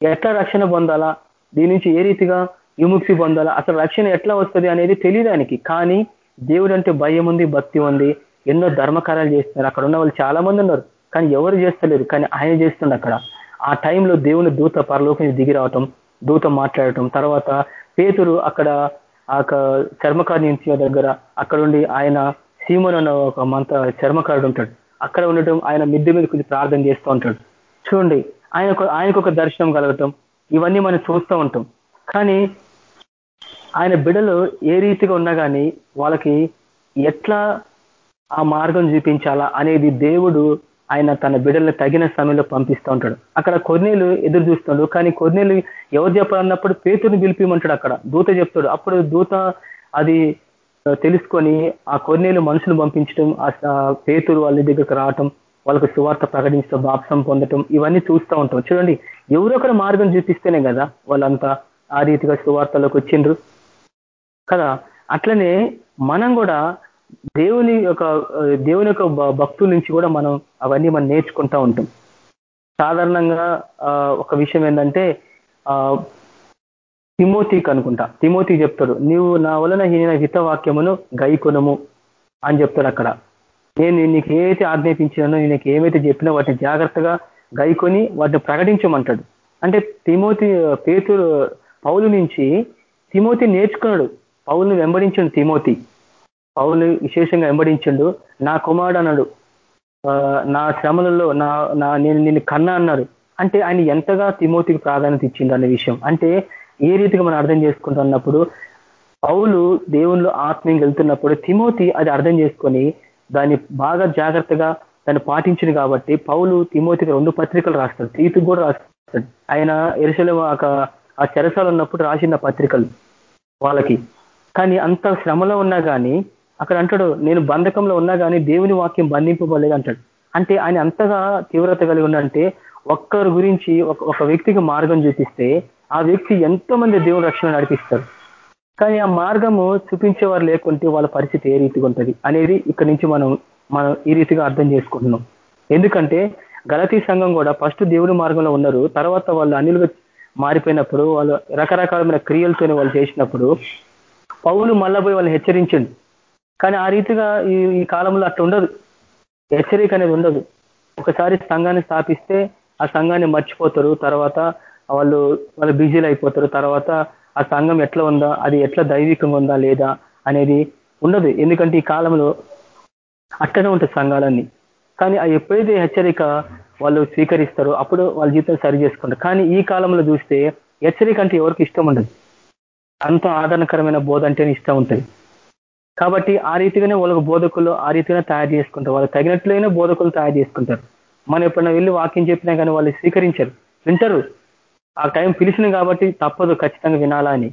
ఎట్లా రక్షణ పొందాలా? దీని నుంచి ఏ రీతిగా విముక్తి పొందాలా? అసలు రక్షణ ఎట్లా వస్తుంది అనేది తెలియదానికి. కానీ దేవుడు అంటే భయం ఉంది భక్తి ఉంది ఎన్నో ధర్మకార్యాలు చేస్తున్నారు. అక్కడ ఉన్న వాళ్ళు చాలా మంది ఉన్నారు కానీ ఎవరు చేస్తలేరు. కానీ ఆయన చేస్తుండ అక్కడ. ఆ టైంలో దేవుని దూత పరలోకి దిగి రావటం దూత మాట్లాడటం తర్వాత పేతురు అక్కడ ఆ చర్మకారు దగ్గర అక్కడుండి ఆయన సీమన్ అన్న ఒక మంత చర్మకారుడు ఉంటాడు. అక్కడ ఉండటం ఆయన మిద్దె మీద కొంచెం ప్రార్థన చేస్తూ ఉంటాడు. చూడండి ఆయన ఆయనకు ఒక దర్శనం కలగటం ఇవన్నీ మనం చూస్తూ ఉంటాం. కానీ ఆయన బిడలు ఏ రీతిగా ఉన్నా కానీ వాళ్ళకి ఎట్లా ఆ మార్గం చూపించాలా అనేది దేవుడు ఆయన తన బిడ్డలను తగిన సమయంలో పంపిస్తూ ఉంటాడు. అక్కడ కొన్నేళ్ళు ఎదురు చూస్తాడు కానీ కొన్నేళ్ళు ఎవరు చెప్పాలన్నప్పుడు పేతుని పిలిపిమంటాడు అక్కడ. దూత చెప్తాడు. అప్పుడు దూత అది తెలుసుకొని ఆ కొన్నేళ్ళు మనుషులు పంపించడం ఆ పేతురు వాళ్ళ దగ్గరకు రావటం వాళ్ళకు సువార్త ప్రకటించడం బాప్సం పొందటం ఇవన్నీ చూస్తూ ఉంటాం. చూడండి ఎవరొకరు మార్గం చూపిస్తేనే కదా వాళ్ళంతా ఆ రీతిగా సువార్తలోకి వచ్చిండ్రు. కదా? అట్లనే మనం కూడా దేవుని యొక్క దేవుని యొక్క భక్తుల నుంచి కూడా మనం అవన్నీ మనం నేర్చుకుంటా ఉంటాం. సాధారణంగా ఒక విషయం ఏంటంటే తిమోతికి అనుకుంటా తిమోతి చెప్తాడు నీవు నా వలన ఈయన హితవాక్యమును గైకొనము అని చెప్తాడు అక్కడ. నేను నీకు ఏదైతే ఆజ్ఞాపించినానో నీకు ఏమైతే చెప్పినా వాటిని జాగ్రత్తగా గైకొని వాటిని ప్రకటించమంటాడు. అంటే తిమోతి పేతురు పౌలు నుంచి తిమోతి నేర్చుకున్నాడు. పౌల్ని వెంబడించాడు తిమోతి. పౌలు విశేషంగా వెంబడించండు నా కుమారుడు అన్నాడు. నా శ్రమలలో నా నా నేను నిన్ను కన్నా అన్నాడు. అంటే ఆయన ఎంతగా తిమోతికి ప్రాధాన్యత ఇచ్చిండు అనే విషయం. అంటే ఏ రీతిగా మనం అర్థం చేసుకుంటున్నప్పుడు పౌలు దేవుళ్ళు ఆత్మీయంగా వెళ్తున్నప్పుడు తిమోతి అది అర్థం చేసుకొని దాన్ని బాగా జాగ్రత్తగా దాన్ని పాటించింది కాబట్టి పౌలు తిమోతికి రెండు పత్రికలు రాస్తాడు. తీతుకు కూడా రాస్తాడు. ఆయన ఎరుసలో ఆ చెరసాలు ఉన్నప్పుడు రాసిన పత్రికలు వాళ్ళకి. కానీ అంత శ్రమలో ఉన్నా కానీ అక్కడ అంటాడు నేను బంధకంలో ఉన్నా కానీ దేవుని వాక్యం బంధింపబడలేదు అంటాడు. అంటే ఆయన అంతగా తీవ్రత కలిగి ఉండంటే ఒక్కరి గురించి ఒక వ్యక్తికి మార్గం చూపిస్తే ఆ వ్యక్తి ఎంతో మంది దేవుని రక్షణ నడిపిస్తారు కానీ ఆ మార్గము చూపించేవారు లేకుంటే వాళ్ళ పరిస్థితి ఏ రీతిగా ఉంటుంది అనేది ఇక్కడ నుంచి మనం మనం ఈ రీతిగా అర్థం చేసుకుంటున్నాం. ఎందుకంటే గలతీ సంఘం కూడా ఫస్ట్ దేవుని మార్గంలో ఉన్నారు. తర్వాత వాళ్ళు అనిలుగా మారిపోయినప్పుడు వాళ్ళు రకరకాలమైన క్రియలతోనే వాళ్ళు చేసినప్పుడు పౌలు మళ్ళా పోయి వాళ్ళు హెచ్చరించండి. కానీ ఆ రీతిగా ఈ ఈ కాలంలో అట్లా ఉండదు. హెచ్చరిక అనేది ఉండదు. ఒకసారి సంఘాన్ని స్థాపిస్తే ఆ సంఘాన్ని మర్చిపోతారు. తర్వాత వాళ్ళు వాళ్ళు బిజీలు అయిపోతారు. తర్వాత ఆ సంఘం ఎట్లా ఉందా? అది ఎట్లా దైవికంగా ఉందా లేదా అనేది ఉండదు. ఎందుకంటే ఈ కాలంలో అట్టనే ఉంటాయి సంఘాలన్నీ. కానీ ఆ ఎప్పుడైతే హెచ్చరిక వాళ్ళు స్వీకరిస్తారో అప్పుడు వాళ్ళ జీవితం సరి చేసుకుంటారు. కానీ ఈ కాలంలో చూస్తే హెచ్చరిక అంటే ఎవరికి ఇష్టం ఉండదు. అంత ఆదరణకరమైన బోధ అంటేనే ఇష్టం ఉంటుంది. కాబట్టి ఆ రీతిగానే వాళ్ళకు బోధకులు ఆ రీతిగానే తయారు చేసుకుంటారు. వాళ్ళు తగినట్లయినా బోధకులు తయారు చేసుకుంటారు. మనం ఎప్పుడైనా వెళ్ళి వాక్యం చెప్పినా కానీ వాళ్ళు స్వీకరించరు వింటారు. ఆ టైం పిలిచిన కాబట్టి తప్పదు ఖచ్చితంగా వినాలా అని.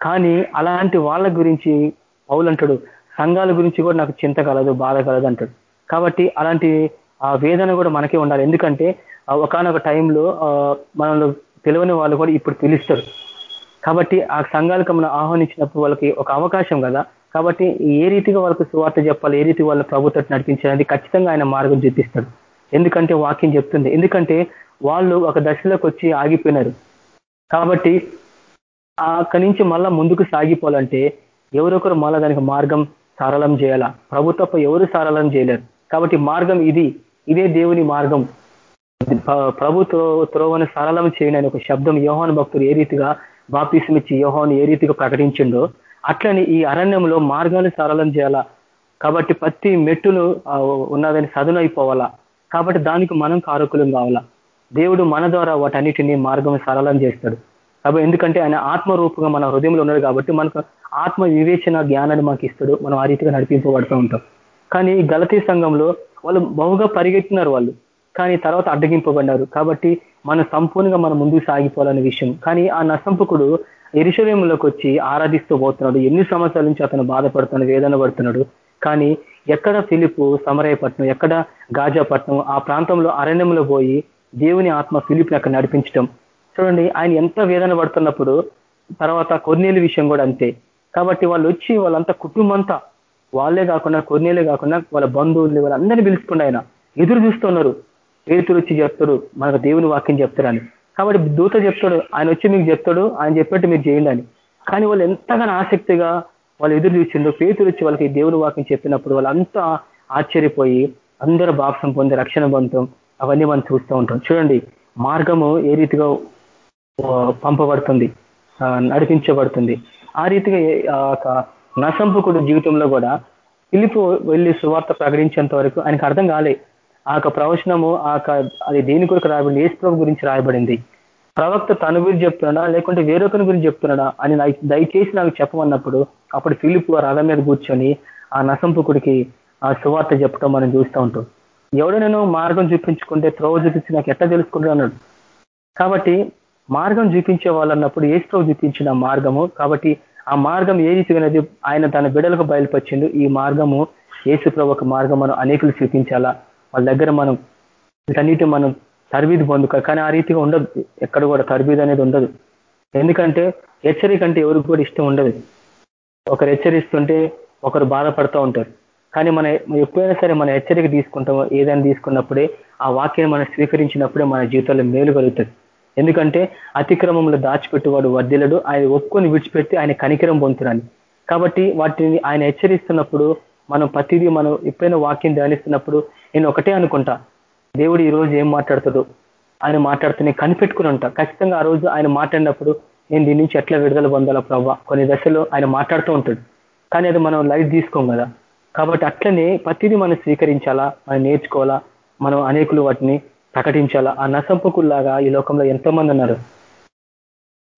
కానీ అలాంటి వాళ్ళ గురించి పౌలంటాడు సంఘాల గురించి కూడా నాకు చింత కలదు బాధ కలదు అంటాడు. కాబట్టి అలాంటి ఆ వేదన కూడా మనకే ఉండాలి. ఎందుకంటే ఒకనొక టైంలో మనల్ని తెలియని వాళ్ళు కూడా ఇప్పుడు పిలుస్తారు. కాబట్టి ఆ సంఘాలకు మనం ఆహ్వానించినప్పుడు వాళ్ళకి ఒక అవకాశం కదా. కాబట్టి ఏ రీతిగా వాళ్ళకు సువార్త చెప్పాలి ఏ రీతి వాళ్ళ ప్రభుత్వం నడిపించాలి ఖచ్చితంగా ఆయన మార్గం చూపిస్తాడు. ఎందుకంటే వాక్యం చెప్తుంది. ఎందుకంటే వాళ్ళు ఒక దశలోకి వచ్చి ఆగిపోయినారు. కాబట్టి అక్కడి నుంచి మళ్ళా ముందుకు సాగిపోవాలంటే ఎవరొకరు మళ్ళా దానికి మార్గం సరళం చేయాలా? ప్రభు తప్ప ఎవరు సరళం చేయలేరు. కాబట్టి మార్గం ఇది. ఇదే దేవుని మార్గం. ప్రభు త్రోవను సరళం చేయని ఒక శబ్దం యోహాన్ భక్తుడు ఏ రీతిగా బాప్తీసం ఇచ్చి యోహాను ఏ రీతిగా ప్రకటించిండో అట్లని ఈ అరణ్యంలో మార్గాలు సరళం చేయాలా? కాబట్టి ప్రతి మెట్టును ఉన్నదని సదునైపోవాలా? కాబట్టి దానికి మనం కారకులం కావాలా? దేవుడు మన ద్వారా వాటన్నిటిని మార్గం సరళం చేస్తాడు. కాబట్టి ఎందుకంటే ఆయన ఆత్మరూపంగా మన హృదయంలో ఉన్నాడు కాబట్టి మనకు ఆత్మ వివేచన జ్ఞానాన్ని మాకు ఇస్తాడు. మనం ఆ రీతిగా నడిపింపబడుతూ ఉంటాం. కానీ గలతీ సంఘంలో వాళ్ళు బహుగా పరిగెత్తినారు వాళ్ళు. కానీ తర్వాత అడ్డగింపబడినారు కాబట్టి మనం సంపూర్ణంగా మనం ముందుకు సాగిపోవాలనే విషయం. కానీ ఆ నసంపుకుడు ఎరిశలేములోకి వచ్చి ఆరాధిస్తూ పోతున్నాడు. ఎన్ని సంవత్సరాల నుంచి అతను బాధపడుతున్నాడు వేదన పడుతున్నాడు. కానీ ఎక్కడ ఫిలిపు సమరయపట్నం ఎక్కడ గాజాపట్నం ఆ ప్రాంతంలో అరణ్యంలో పోయి దేవుని ఆత్మ ఫిలిప్ని అక్కడ నడిపించడం చూడండి ఆయన ఎంత వేదన పడుతున్నప్పుడు తర్వాత కొన్నేలు విషయం కూడా అంతే. కాబట్టి వాళ్ళు వచ్చి వాళ్ళంతా కుటుంబంతా వాళ్ళే కాకుండా కొన్నేలే కాకుండా వాళ్ళ బంధువులు వాళ్ళందరినీ పిలుచుకుండా ఆయన. ఎదురు చూస్తున్నారు. పేతులు వచ్చి చెప్తాడు మనకు దేవుని వాక్యం చెప్తారని కాబట్టి దూత చెప్తాడు ఆయన వచ్చి మీకు చెప్తాడు ఆయన చెప్పేట్టు మీరు చేయండి అని. కానీ వాళ్ళు ఎంతగానో ఆసక్తిగా వాళ్ళు ఎదురు చూసిండ్రు. పేతులు వచ్చి వాళ్ళకి దేవుని వాక్యం చెప్పినప్పుడు వాళ్ళంతా ఆశ్చర్యపోయి అందరూ బాప్సం పొంది రక్షణ పొందడం అవన్నీ మనం చూస్తూ ఉంటాం. చూడండి మార్గము ఏ రీతిగా పంపబడుతుంది నడిపించబడుతుంది. ఆ రీతిగా నసంపుకుడు జీవితంలో కూడా పిలుపు వెళ్ళి సువార్త ప్రకటించేంత వరకు ఆయనకు అర్థం కాలే. ఆ యొక్క ప్రవచనము ఆ అది దేని కొరకు రాయబడింది? ఏసు ప్రభు గురించి రాయబడింది. ప్రవక్త తన గురించి చెప్తున్నాడా? లేకుంటే వేరొకరి గురించి చెప్తున్నాడా? అని దయచేసి నాకు చెప్పమన్నప్పుడు అప్పుడు ఫిలిప్ రథం మీద కూర్చొని ఆ నసంపుకుడికి ఆ సువార్త చెప్పడం మనం చూస్తూ ఉంటాం. ఎవడు నేను మార్గం చూపించుకుంటే త్రోవ చూపించి నాకు ఎట్లా తెలుసుకుంటా అన్నాడు. కాబట్టి మార్గం చూపించే వాళ్ళు అన్నప్పుడు ఏసు చూపించిన మార్గము కాబట్టి ఆ మార్గం ఏ రీతిగానేది ఆయన తన బిడలకు బయలుపరిచిండు ఈ మార్గము ఏసు ప్రభు మార్గం మనం అనేకులు చూపించాలా? వాళ్ళ దగ్గర మనం వీటన్నిటి మనం తర్బీదు పొందుక కానీ ఆ రీతిగా ఉండదు. ఎక్కడ కూడా తర్బీదు అనేది ఉండదు. ఎందుకంటే హెచ్చరిక అంటే ఎవరికి కూడా ఇష్టం ఉండదు. ఒకరు హెచ్చరిస్తుంటే ఒకరు బాధపడుతూ ఉంటారు. కానీ మన ఎప్పుడైనా సరే మన హెచ్చరిక తీసుకుంటామో ఏదైనా తీసుకున్నప్పుడే ఆ వాక్యాన్ని మనం స్వీకరించినప్పుడే మన జీవితంలో మేలు కలుగుతుంది. ఎందుకంటే అతిక్రమంలో దాచిపెట్టువాడు వర్ధిలడు ఆయన ఒప్పుకొని విడిచిపెట్టి ఆయన కనికరం పొందుతున్నాను కాబట్టి వాటిని ఆయన హెచ్చరిస్తున్నప్పుడు మనం ప్రతిదీ మనం ఎప్పుడైనా వాక్యం ధ్యానిస్తున్నప్పుడు నేను ఒకటే అనుకుంటా. దేవుడు ఈ రోజు ఏం మాట్లాడుతాడు ఆయన మాట్లాడుతూనే కనిపెట్టుకుని ఉంటా. ఖచ్చితంగా ఆ రోజు ఆయన మాట్లాడినప్పుడు నేను దీని నుంచి ఎట్లా విడుదల పొందాలా ప్రభావ కొన్ని దశలో ఆయన మాట్లాడుతూ ఉంటాడు. కానీ అది మనం లైట్ తీసుకోం కదా. కాబట్టి అట్లనే ప్రతిదీ మనం స్వీకరించాలా? మనం నేర్చుకోవాలా? మనం అనేకులు వాటిని ప్రకటించాలా? ఆ నసంపుకుల్లాగా ఈ లోకంలో ఎంతో మంది ఉన్నారు.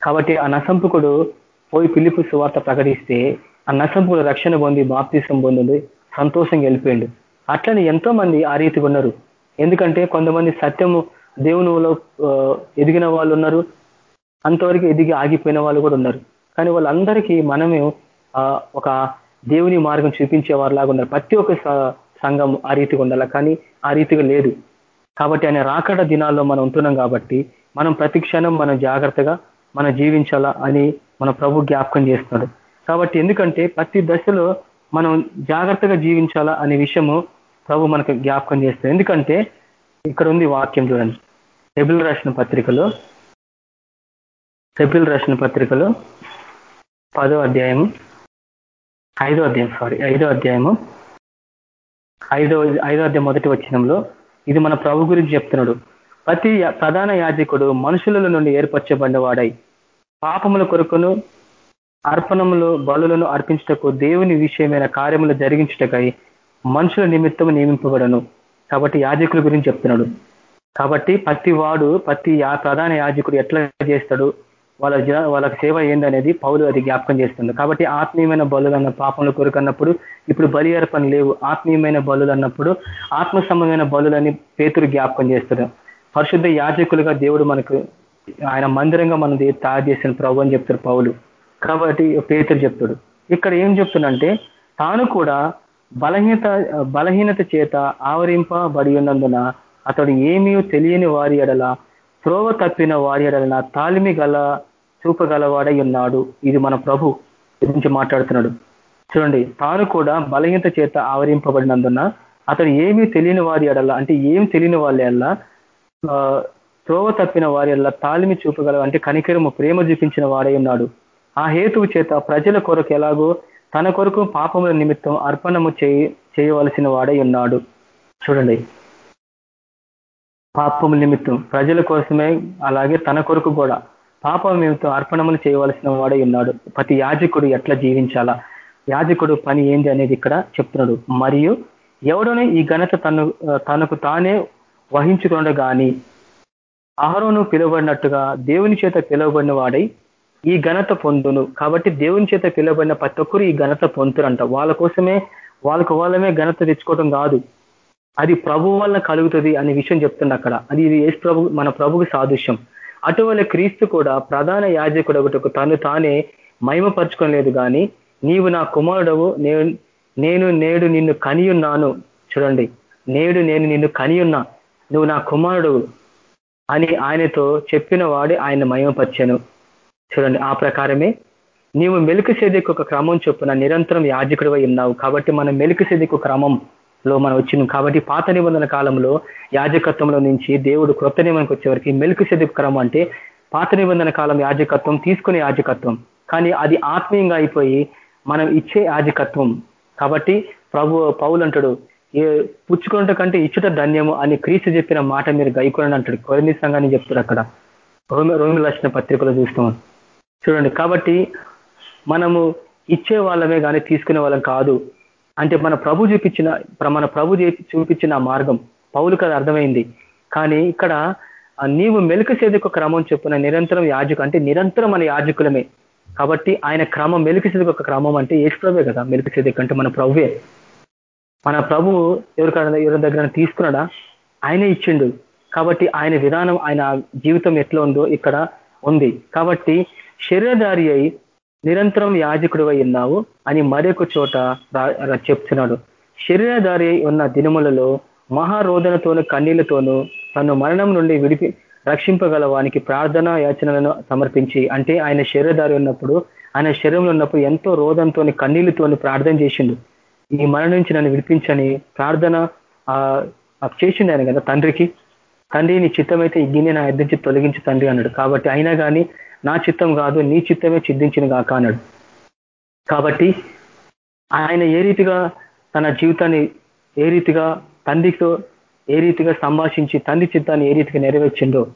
కాబట్టి ఆ నసంపుకుడు పోయి పిలుపు సువార్త ప్రకటిస్తే ఆ నసంపుకుడు రక్షణ పొంది బాప్తీసం పొంది సంతోషంగా వెళ్ళిపోయిండు అట్లనే ఎంతో మంది ఆ రీతిగా ఉన్నారు. ఎందుకంటే కొంతమంది సత్యము దేవునిలో ఎదిగిన వాళ్ళు ఉన్నారు. అంతవరకు ఎదిగి ఆగిపోయిన వాళ్ళు కూడా ఉన్నారు. కానీ వాళ్ళందరికీ మనమే ఒక దేవుని మార్గం చూపించే వారిలాగా ఉన్నారు. ప్రతి ఒక్క సంఘం ఆ రీతిగా ఉండాలి. కానీ ఆ రీతిగా లేదు. కాబట్టి ఆయన రాకడ దినాల్లో మనం ఉంటున్నాం కాబట్టి మనం ప్రతి క్షణం మనం జాగ్రత్తగా మనం జీవించాలా అని మన ప్రభు జ్ఞాపకం చేస్తున్నాడు. కాబట్టి ఎందుకంటే ప్రతి దశలో మనం జాగ్రత్తగా జీవించాలా అనే విషయము ప్రభు మనకు జ్ఞాపకం చేస్తుంది ఎందుకంటే ఇక్కడ ఉంది వాక్యం చూడండి. సెబిల్ రాసిన పత్రికలో సెబిల్ రాసిన పత్రికలో పదో అధ్యాయము ఐదో అధ్యాయం సారీ ఐదో అధ్యాయము ఐదో ఐదో అధ్యాయం మొదటి వచ్చినంలో ఇది మన ప్రభు గురించి చెప్తున్నాడు. ప్రతి ప్రధాన యాజకుడు మనుషుల నుండి ఏర్పరచబడినవాడై పాపముల కొరకును అర్పణములు బలులను అర్పించటకు దేవుని విషయమైన కార్యములు జరిగించటకై మనుషుల నిమిత్తం నియమింపబడను. కాబట్టి యాజకుల గురించి చెప్తున్నాడు. కాబట్టి ప్రతి వాడు ప్రతి ప్రధాన యాజకుడు ఎట్లా చేస్తాడు? వాళ్ళ వాళ్ళకి సేవ ఏందనేది పౌలు అది జ్ఞాపకం చేస్తుంది కాబట్టి ఆత్మీయమైన బలులు అన్న పాపంలో కొరకు ఇప్పుడు బలి అర్పణ లేవు. ఆత్మీయమైన బలులు అన్నప్పుడు ఆత్మ సంబంధమైన బలులని పేతురు జ్ఞాపకం చేస్తాడు. పరిశుద్ధ యాజకులుగా దేవుడు మనకు ఆయన మందిరంగా మనం తయారు చేసిన ప్రభు అని చెప్తారు పౌలు. కాబట్టి పేతురు చెప్తాడు. ఇక్కడ ఏం చెప్తున్నంటే తాను కూడా బలహీనత బలహీనత చేత ఆవరింపబడి ఉన్నందున అతడు ఏమీ తెలియని వారి ఎడల త్రోవ తప్పిన వారి ఎడల తాలిమి గల చూపగలవాడై ఉన్నాడు. ఇది మన ప్రభు గురించి మాట్లాడుతున్నాడు. చూడండి తాను కూడా బలహీనత చేత ఆవరింపబడినందున అతడు ఏమీ తెలియని వారి ఎడల అంటే ఏం తెలియని వాళ్ళ ఎడల ఆ, త్రోవ తప్పిన వారి ఎడల తాలిమి చూపగల అంటే కనికరము ప్రేమ చూపించిన వాడై ఉన్నాడు. ఆ హేతువు చేత ప్రజల కొరకు ఎలాగో తన కొరకు పాపముల నిమిత్తం అర్పణము చేయ చేయవలసిన వాడై ఉన్నాడు. చూడండి. పాపముల నిమిత్తం ప్రజల కోసమే అలాగే తన కొరకు కూడా పాపం నిమిత్తం అర్పణములు చేయవలసిన వాడై ఉన్నాడు. ప్రతి యాజకుడు ఎట్లా జీవించాలా? యాజకుడు పని ఏంది అనేది ఇక్కడ చెప్తున్నాడు. మరియు ఎవడనే ఈ ఘనత తను తనకు తానే వహించుకుండ గాని అహరోను పిలువబడినట్టుగా దేవుని చేత పిలువబడిన వాడై ఈ ఘనత పొందును. కాబట్టి దేవుని చేత పిలువబడిన ప్రతి ఒక్కరు ఈ ఘనత పొందుతారంట. వాళ్ళ కోసమే వాళ్ళకు వాళ్ళమే ఘనత తెచ్చుకోవడం కాదు. అది ప్రభు వల్ల కలుగుతుంది అనే విషయం చెప్తుంది అక్కడ. అది ఇది యేసు ప్రభు మన ప్రభుకి సాదృశ్యం. అటువల్ల క్రీస్తు కూడా ప్రధాన యాజకుడు ఒకటి తను తానే మహిమపరచుకోలేదు కానీ నీవు నా కుమారుడవు నేను నేను నేడు నిన్ను కనియున్నాను. చూడండి. నేడు నేను నిన్ను కనియున్నా. నువ్వు నా కుమారుడు అని ఆయనతో చెప్పిన వాడే ఆయన మహిమపరిచాను. చూడండి ఆ ప్రకారమే నీవు మెలుకు సేదకు ఒక క్రమం చొప్పున నిరంతరం యాజకుడివై ఉన్నావు. కాబట్టి మనం మెలుకు సేదకు క్రమంలో మనం వచ్చినాం. కాబట్టి పాత నిబంధన కాలంలో యాజకత్వంలో నుంచి దేవుడు క్రొత్త నిబంధనకు వచ్చేవరకు మెలుకు సేదకు క్రమం అంటే పాత నిబంధన కాలం యాజకత్వం తీసుకునే యాజకత్వం. కానీ అది ఆత్మీయంగా అయిపోయి మనం ఇచ్చే యాజకత్వం. కాబట్టి ప్రభు పౌలు అంటాడు ఏ పుచ్చుకున్నట కంటే ఇచ్చుట ధన్యము అని క్రీస్తు చెప్పిన మాట మీరు గైకొనని అంటాడు. కొరంది సంఘాన్ని చెప్తాడు అక్కడ. రోమి రోమి లక్షణ పత్రికలో చూస్తాం. చూడండి కాబట్టి మనము ఇచ్చే వాళ్ళమే కానీ తీసుకునే వాళ్ళం కాదు. అంటే మన ప్రభు చూపించిన మన ప్రభు చూపించిన మార్గం. పౌలుకు అది అర్థమైంది. కానీ ఇక్కడ నీవు మెలుక సేదకు క్రమం చెప్పున నిరంతరం యాజకు అంటే నిరంతరం మన యాజకులమే. కాబట్టి ఆయన క్రమం మెలుక ఒక క్రమం అంటే యేసు ప్రభువే కదా మెలుక సేదకు అంటే మన ప్రభువే. మన ప్రభువు ఎవరికైనా ఎవరి దగ్గర తీసుకున్నాడా? ఆయనే ఇచ్చిండు. కాబట్టి ఆయన విధానం ఆయన జీవితం ఎట్లా ఉందో ఇక్కడ ఉంది. కాబట్టి శరీరధారి అయి నిరంతరం యాజకుడు అయి ఉన్నావు అని మరొక చోట చెప్తున్నాడు. శరీరధారి ఉన్న దినములలో మహారోదనతోను కన్నీళ్ళతోనూ తను మరణం నుండి విడిపి రక్షింపగల వానికి ప్రార్థన యాచనలను సమర్పించి అంటే ఆయన శరీరధారి ఉన్నప్పుడు ఆయన శరీరంలో ఉన్నప్పుడు ఎంతో రోదంతోని కన్నీళ్ళతోని ప్రార్థన చేసిండు. ఈ మరణం నుంచి నన్ను విడిపించని ప్రార్థన ఆ చేసిండు ఆయన కదా తండ్రికి. తండ్రి నీ చిత్తమైతే ఈ గిన్నె నా ఎద్దు నుంచి తొలగించు తండ్రి అన్నాడు. కాబట్టి అయినా కానీ నా చిత్తం కాదు నీ చిత్తమే చిద్ధించిన గాక అన్నాడు. కాబట్టి ఆయన ఏ రీతిగా తన జీవితాన్ని ఏ రీతిగా తండ్రితో ఏ రీతిగా సంభాషించి తండ్రి చిత్తాన్ని ఏ రీతిగా నెరవేర్చిండో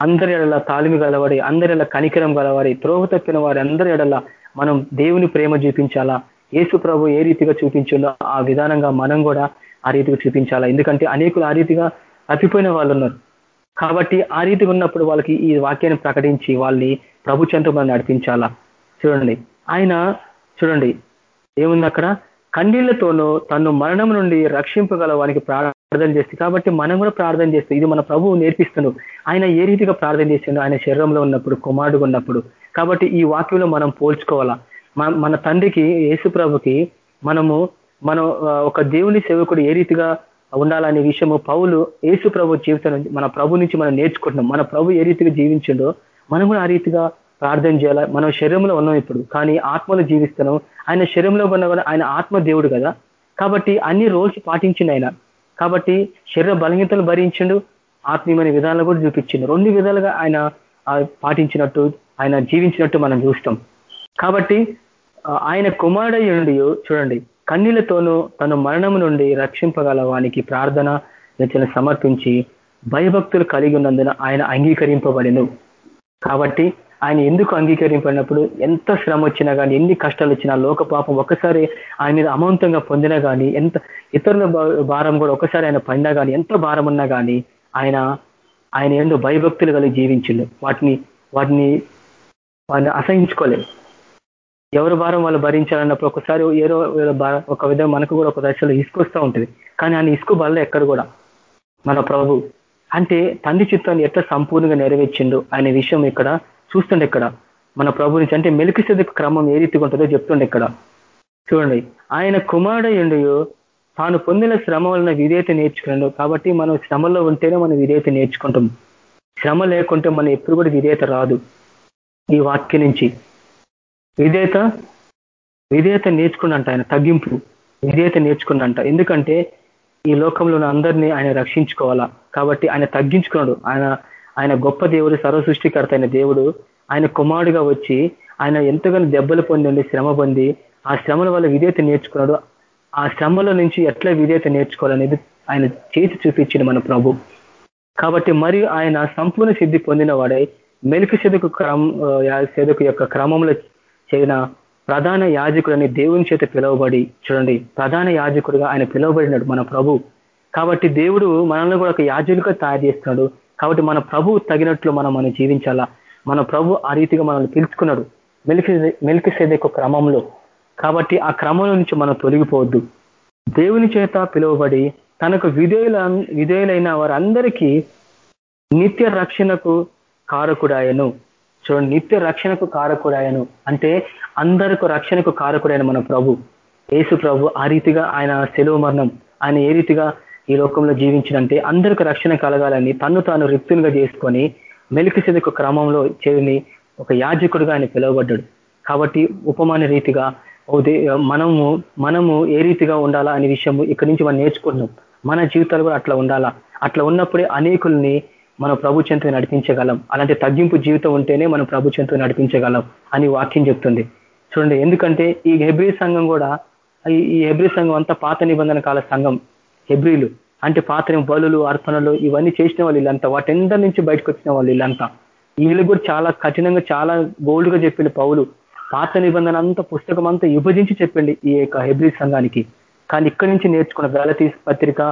అందరి ఎడల తాలిమి గలవాడి అందరి ఎడల కనికరం గలవాడి త్రోవ తప్పిన వారి అందరి ఎడల మనం దేవుని ప్రేమ చూపించాలా? యేసు ప్రభు ఏ రీతిగా చూపించిందో ఆ విధానంగా మనం కూడా ఆ రీతిగా చూపించాలా? ఎందుకంటే అనేకులు ఆ రీతిగా తప్పిపోయిన వాళ్ళు ఉన్నారు కాబట్టి ఆ రీతిగా ఉన్నప్పుడు వాళ్ళకి ఈ వాక్యాన్ని ప్రకటించి వాళ్ళని ప్రభు చెంత మనం నడిపించాలా? చూడండి. ఆయన చూడండి. ఏముంది అక్కడ? కన్నీళ్ళతోనూ తను మరణం నుండి రక్షింపగల వానికి ప్రార్థన చేస్తుంది కాబట్టి మనం కూడా ప్రార్థన చేస్తే ఇది మన ప్రభువు నేర్పిస్తున్నాడు ఆయన ఏ రీతిగా ప్రార్థన చేసిండో ఆయన శరీరంలో ఉన్నప్పుడు కుమారుడు ఉన్నప్పుడు. కాబట్టి ఈ వాక్యంలో మనం పోల్చుకోవాలా? మన మన తండ్రికి యేసు ప్రభుకి మనము మనం ఒక దేవుని సేవకుడు ఏ రీతిగా ఉండాలనే విషయము పౌలు యేసు ప్రభు జీవితం నుంచి మన ప్రభు నుంచి మనం నేర్చుకుంటున్నాం. మన ప్రభు ఏ రీతిగా జీవించిండో మనం కూడా ఆ రీతిగా ప్రార్థన చేయాలి? మనం శరీరంలో ఉన్నాం ఇప్పుడు కానీ ఆత్మలో జీవిస్తున్నాం. ఆయన శరీరంలో ఉన్న కూడా ఆయన ఆత్మ దేవుడు కదా. కాబట్టి అన్ని రోల్స్ పాటించిండు ఆయన. కాబట్టి శరీర బలహీనతలు భరించిండు ఆత్మీయమైన విధానాలు కూడా చూపించిండు. రెండు విధాలుగా ఆయన పాటించినట్టు ఆయన జీవించినట్టు మనం చూస్తాం. కాబట్టి ఆయన కుమారుడు చూడండి. కన్నీళ్ళతోనూ తన మరణం నుండి రక్షింపగల వానికి ప్రార్థన రచన సమర్పించి భయభక్తులు కలిగి ఉన్నందున ఆయన అంగీకరింపబడిను. కాబట్టి ఆయన ఎందుకు అంగీకరింపడినప్పుడు ఎంత శ్రమ వచ్చినా కానీ ఎన్ని కష్టాలు వచ్చినా లోక పాపం ఒకసారి ఆయన మీద అమౌంతంగా పొందినా కానీ ఎంత ఇతరుల భారం కూడా ఒకసారి ఆయన పడినా కానీ ఎంత భారం ఉన్నా కానీ ఆయన ఆయన ఎందు భయభక్తులు కలిగి జీవించిండు. వాటిని వాటిని వాటిని అసహించుకోలేదు. ఎవరి భారం వాళ్ళు భరించాలన్నప్పుడు ఒకసారి ఏదో భారం ఒక విధంగా మనకు కూడా ఒక దశలో ఇసుకొస్తూ ఉంటుంది. కానీ ఆయన ఇసుకు బల్ల ఎక్కడ కూడా? మన ప్రభు. అంటే తండ్రి చిత్తాన్ని ఎట్లా సంపూర్ణంగా నెరవేర్చిండు అనే విషయం ఇక్కడ చూస్తుండే ఇక్కడ. మన ప్రభు నుంచి అంటే మెలికిసేది క్రమం ఏ రీతిగా ఉంటుందో చెప్తుండే ఇక్కడ. చూడండి. ఆయన కుమారుడు తాను పొందిన శ్రమ వలన విధేయత నేర్చుకున్నాడు. కాబట్టి మనం శ్రమలో ఉంటేనే మనం విధేయత నేర్చుకుంటాం. శ్రమ లేకుంటే మనం ఎప్పుడు కూడా విధేయత రాదు. ఈ వాక్యం నుంచి. విధేయత విధేయత నేర్చుకున్నంట ఆయన తగ్గింపు. విధేయత నేర్చుకున్నంట ఎందుకంటే ఈ లోకంలో ఉన్న అందరినీ ఆయన రక్షించుకోవాలా. కాబట్టి ఆయన తగ్గించుకున్నాడు. ఆయన ఆయన గొప్ప దేవుడు సర్వసృష్టికర్త అయిన దేవుడు ఆయన కుమారుడుగా వచ్చి ఆయన ఎంతగానో దెబ్బలు పొందండి శ్రమ పొంది ఆ శ్రమల వల్ల విధేయత నేర్చుకున్నాడు. ఆ శ్రమల నుంచి ఎట్లా విధేయత నేర్చుకోవాలనేది ఆయన చేతి చూపించింది మన ప్రభు. కాబట్టి మరియు ఆయన సంపూర్ణ సిద్ధి పొందిన వాడై మెలికి సెదుకు క్రమ సెదుకు యొక్క క్రమంలో చేసిన ప్రధాన యాజకుడని దేవుని చేత పిలువబడి చూడండి ప్రధాన యాజకుడుగా ఆయన పిలువబడినాడు మన ప్రభు. కాబట్టి దేవుడు మనల్ని కూడా ఒక యాజకులుగా తయారు చేస్తున్నాడు. కాబట్టి మన ప్రభు తగినట్లు మనం మనం జీవించాలా? మన ప్రభు ఆ రీతిగా మనల్ని పిలుచుకున్నాడు మెలికి మెలికి క్రమంలో. కాబట్టి ఆ క్రమంలో నుంచి మనం తొలగిపోవద్దు. దేవుని చేత పిలువబడి తనకు విధేయుల విధేయులైన వారందరికీ నిత్య రక్షణకు కారకుడాయను చూడండి నిత్య రక్షణకు కారకుడాయను అంటే అందరికు రక్షణకు కారకుడైన మన ప్రభు. యేసు ప్రభు ఆ రీతిగా ఆయన సెలవు మరణం ఆయన ఏ రీతిగా ఈ లోకంలో జీవించినంటే అందరికి రక్షణ కలగాలని తన్ను తాను రిక్తులుగా చేసుకొని మెలికిసేదకు క్రమంలో చేరిని ఒక యాజకుడుగా ఆయన పిలువబడ్డాడు. కాబట్టి ఉపమాన రీతిగా మనము మనము ఏ రీతిగా ఉండాలా అనే విషయము ఇక్కడి నుంచి మనం నేర్చుకుంటున్నాం. మన జీవితాలు కూడా అట్లా ఉండాలా. అట్లా ఉన్నప్పుడే అనేకుల్ని మనం ప్రభు చెంతు నడిపించగలం. అలాంటి తగ్గింపు జీవితం ఉంటేనే మనం ప్రభు చెంతు నడిపించగలం అని వాక్యం చెప్తుంది. చూడండి ఎందుకంటే ఈ హెబ్రి సంఘం కూడా ఈ హెబ్రి సంఘం అంతా పాత నిబంధన కాల సంఘం హెబ్రిలు. అంటే పాత బలులు అర్పణలు ఇవన్నీ చేసిన వాళ్ళు వీళ్ళంతా. వాటెందరి నుంచి బయటకు వచ్చిన వాళ్ళు వీళ్ళంతా. వీళ్ళు కూడా చాలా కఠినంగా చాలా బోల్డ్గా చెప్పింది పౌలు. పాత నిబంధన అంతా పుస్తకం అంతా విభజించి చెప్పండి ఈ యొక్క హెబ్రి సంఘానికి. కానీ ఇక్కడి నుంచి నేర్చుకున్న గలతీ పత్రిక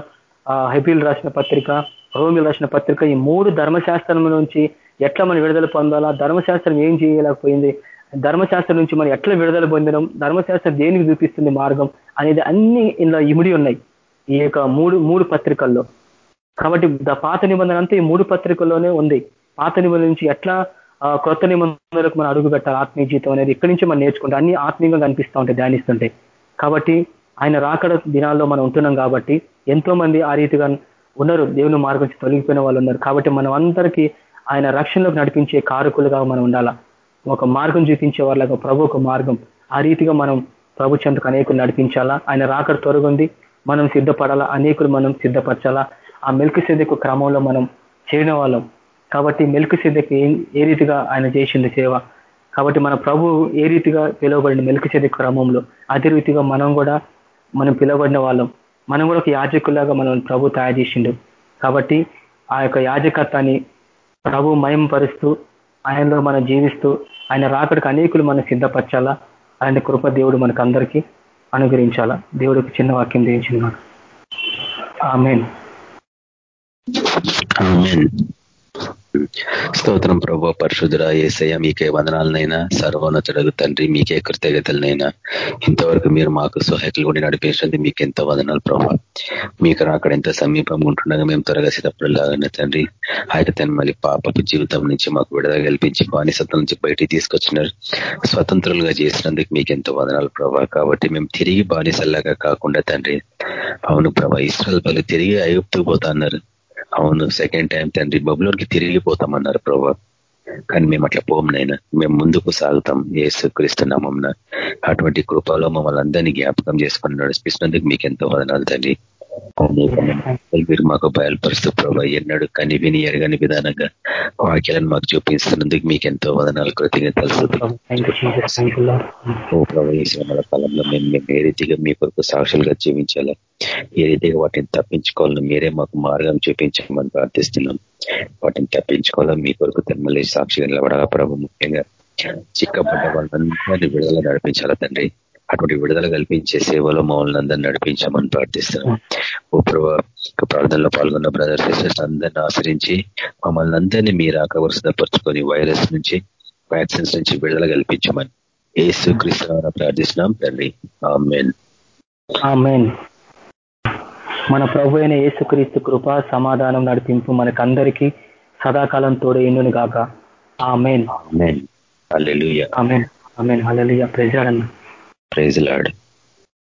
హెబ్రిల్ రాసిన పత్రిక రోమి రాసిన పత్రిక ఈ మూడు ధర్మశాస్త్రం నుంచి ఎట్లా మనం విడుదల పొందాలా? ధర్మశాస్త్రం ఏం చేయలేకపోయింది? ధర్మశాస్త్రం నుంచి మనం ఎట్లా విడుదల పొందడం ధర్మశాస్త్రం దేనికి చూపిస్తుంది మార్గం? అనేది అన్ని ఇలా ఇమిడి ఉన్నాయి ఈ యొక్క మూడు మూడు పత్రికల్లో. కాబట్టి పాత నిబంధన అంతా ఈ మూడు పత్రికల్లోనే ఉంది. పాత నిబంధన నుంచి ఎట్లా కొత్త నిబంధనలకు మనం అడుగు పెట్టాలి? ఆత్మీయ జీతం అనేది ఇక్కడి నుంచి మనం నేర్చుకుంటే అన్ని ఆత్మీయంగా కనిపిస్తూ ఉంటాయి ధ్యానిస్తుంటే కాబట్టి ఆయన రాకడ దినాల్లో మనం ఉంటున్నాం కాబట్టి ఎంతో మంది ఆ రీతిగా ఉన్నారు. దేవుని మార్గం తొలగిపోయిన వాళ్ళు ఉన్నారు. కాబట్టి మనం అందరికీ ఆయన రక్షణలోకి నడిపించే కారకులుగా మనం ఉండాలా? ఒక మార్గం చూపించే వాళ్ళగా ప్రభు ఒక మార్గం. ఆ రీతిగా మనం ప్రభు చెంతకు అనేకులు నడిపించాలా? ఆయన రాకడ తొరగుంది మనం సిద్ధపడాలా? అనేకులు మనం సిద్ధపరచాలా? ఆ మెల్కి సిద్ధకు క్రమంలో మనం చేరిన వాళ్ళం. కాబట్టి మెల్కి సిద్ధకి ఏ రీతిగా ఆయన చేసింది సేవ? కాబట్టి మన ప్రభు ఏ రీతిగా పిలువబడిన మెల్కి క్రమంలో? అదే రీతిగా మనం కూడా మనం పిలువబడిన వాళ్ళం. మనం కూడా ఒక యాజకులాగా మనం ప్రభు తయారు చేసిండు. కాబట్టి ఆ యొక్క యాజకత్వాన్ని ప్రభు మయంపరుస్తూ ఆయనలో మనం జీవిస్తూ ఆయన రాకడికి అనేకులు మనం సిద్ధపరచాలా? అలాంటి కృప దేవుడు మనకు అందరికీ అనుగ్రహించాలా? దేవుడికి చిన్న వాక్యం దించింది మాకు ఆమెన్. స్తోత్రం ప్రభా పరిశుద్ధుర ఏసయ్య మీకే వందనాలనైనా సర్వోన్నతుడు తండ్రి మీకే కృతజ్ఞతలనైనా ఇంతవరకు మీరు మాకు సహాయకులు కూడా నడిపించండి మీకు ఎంతో వందనాలు ప్రభావ మీకు అక్కడ ఎంత సమీపం ఉంటుండగా మేము త్వరగా సిద్ధపడలాగానే తండ్రి. ఆయన మళ్ళీ పాపపు జీవితం నుంచి మాకు విడుదల కల్పించి బానిసత్వం నుంచి బయటికి తీసుకొచ్చినారు. స్వతంత్రులుగా చేసినందుకు మీకు ఎంతో వందనాలు ప్రభావ కాబట్టి మేము తిరిగి బానిసల్లాగా కాకుండా తండ్రి. అవును ప్రభా ఇస్రాల్ పలు తిరిగి అయుప్తూ పోతా అన్నారు. అవును సెకండ్ టైం తండ్రి బబులోనికి తిరిగిపోతామన్నారు ప్రభా. కానీ మేము అట్లా పోమునైనా మేము ముందుకు సాగుతాం ఏసు క్రీస్తునామం అటువంటి కృపలో మమ్మల్ని అందరినీ జ్ఞాపకం చేసుకుని నడిపిస్తున్నందుకు మీకు ఎంతో వదనాలు తండ్రి. మీరు మాకు బయలుపరుస్తూ ప్రభా ఎన్నడు కని విని ఎరగని విధానంగా వాక్యాలను మాకు చూపిస్తున్నందుకు మీకు ఎంతో వదనాలు కృతజ్ఞతలు ఓ కాలంలో మేము మేము ఏ రీతిగా మీ కొరకు సాక్షులుగా జీవించాలా? ఏ రీతిగా వాటిని తప్పించుకోవాలని మీరే మాకు మార్గం చూపించమని ప్రార్థిస్తున్నాం. వాటిని తప్పించుకోవాలా మీ కొరకు తిమ్మలి సాక్షిగా నిలబడాలా ప్రభు ముఖ్యంగా చిక్కబడ్డ వాళ్ళందరినీ విడుదల నడిపించాలా తండ్రి? అటువంటి విడుదల కల్పించే సేవలో మమ్మల్ని అందరినీ నడిపించమని ప్రార్థిస్తున్నాం. ఓ ప్రభా ప్రార్థనలో పాల్గొన్న బ్రదర్ సిస్టర్స్ అందరిని ఆశ్రయించి మమ్మల్ని అందరినీ మీరు ఆకవరుసపరుచుకొని వైరస్ నుంచి వ్యాక్సిన్స్ నుంచి విడుదల కల్పించమని ఏసు క్రీస్తు ప్రార్థిస్తున్నాం తండ్రి. మన ప్రభు అయిన ఏసుక్రీస్తు కృప సమాధానం నడిపింపు మనకందరికీ సదాకాలం తోడు ఎండును గాక. Amen. Amen. Amen. Amen. Hallelujah. ప్రెజాడన్న praise lord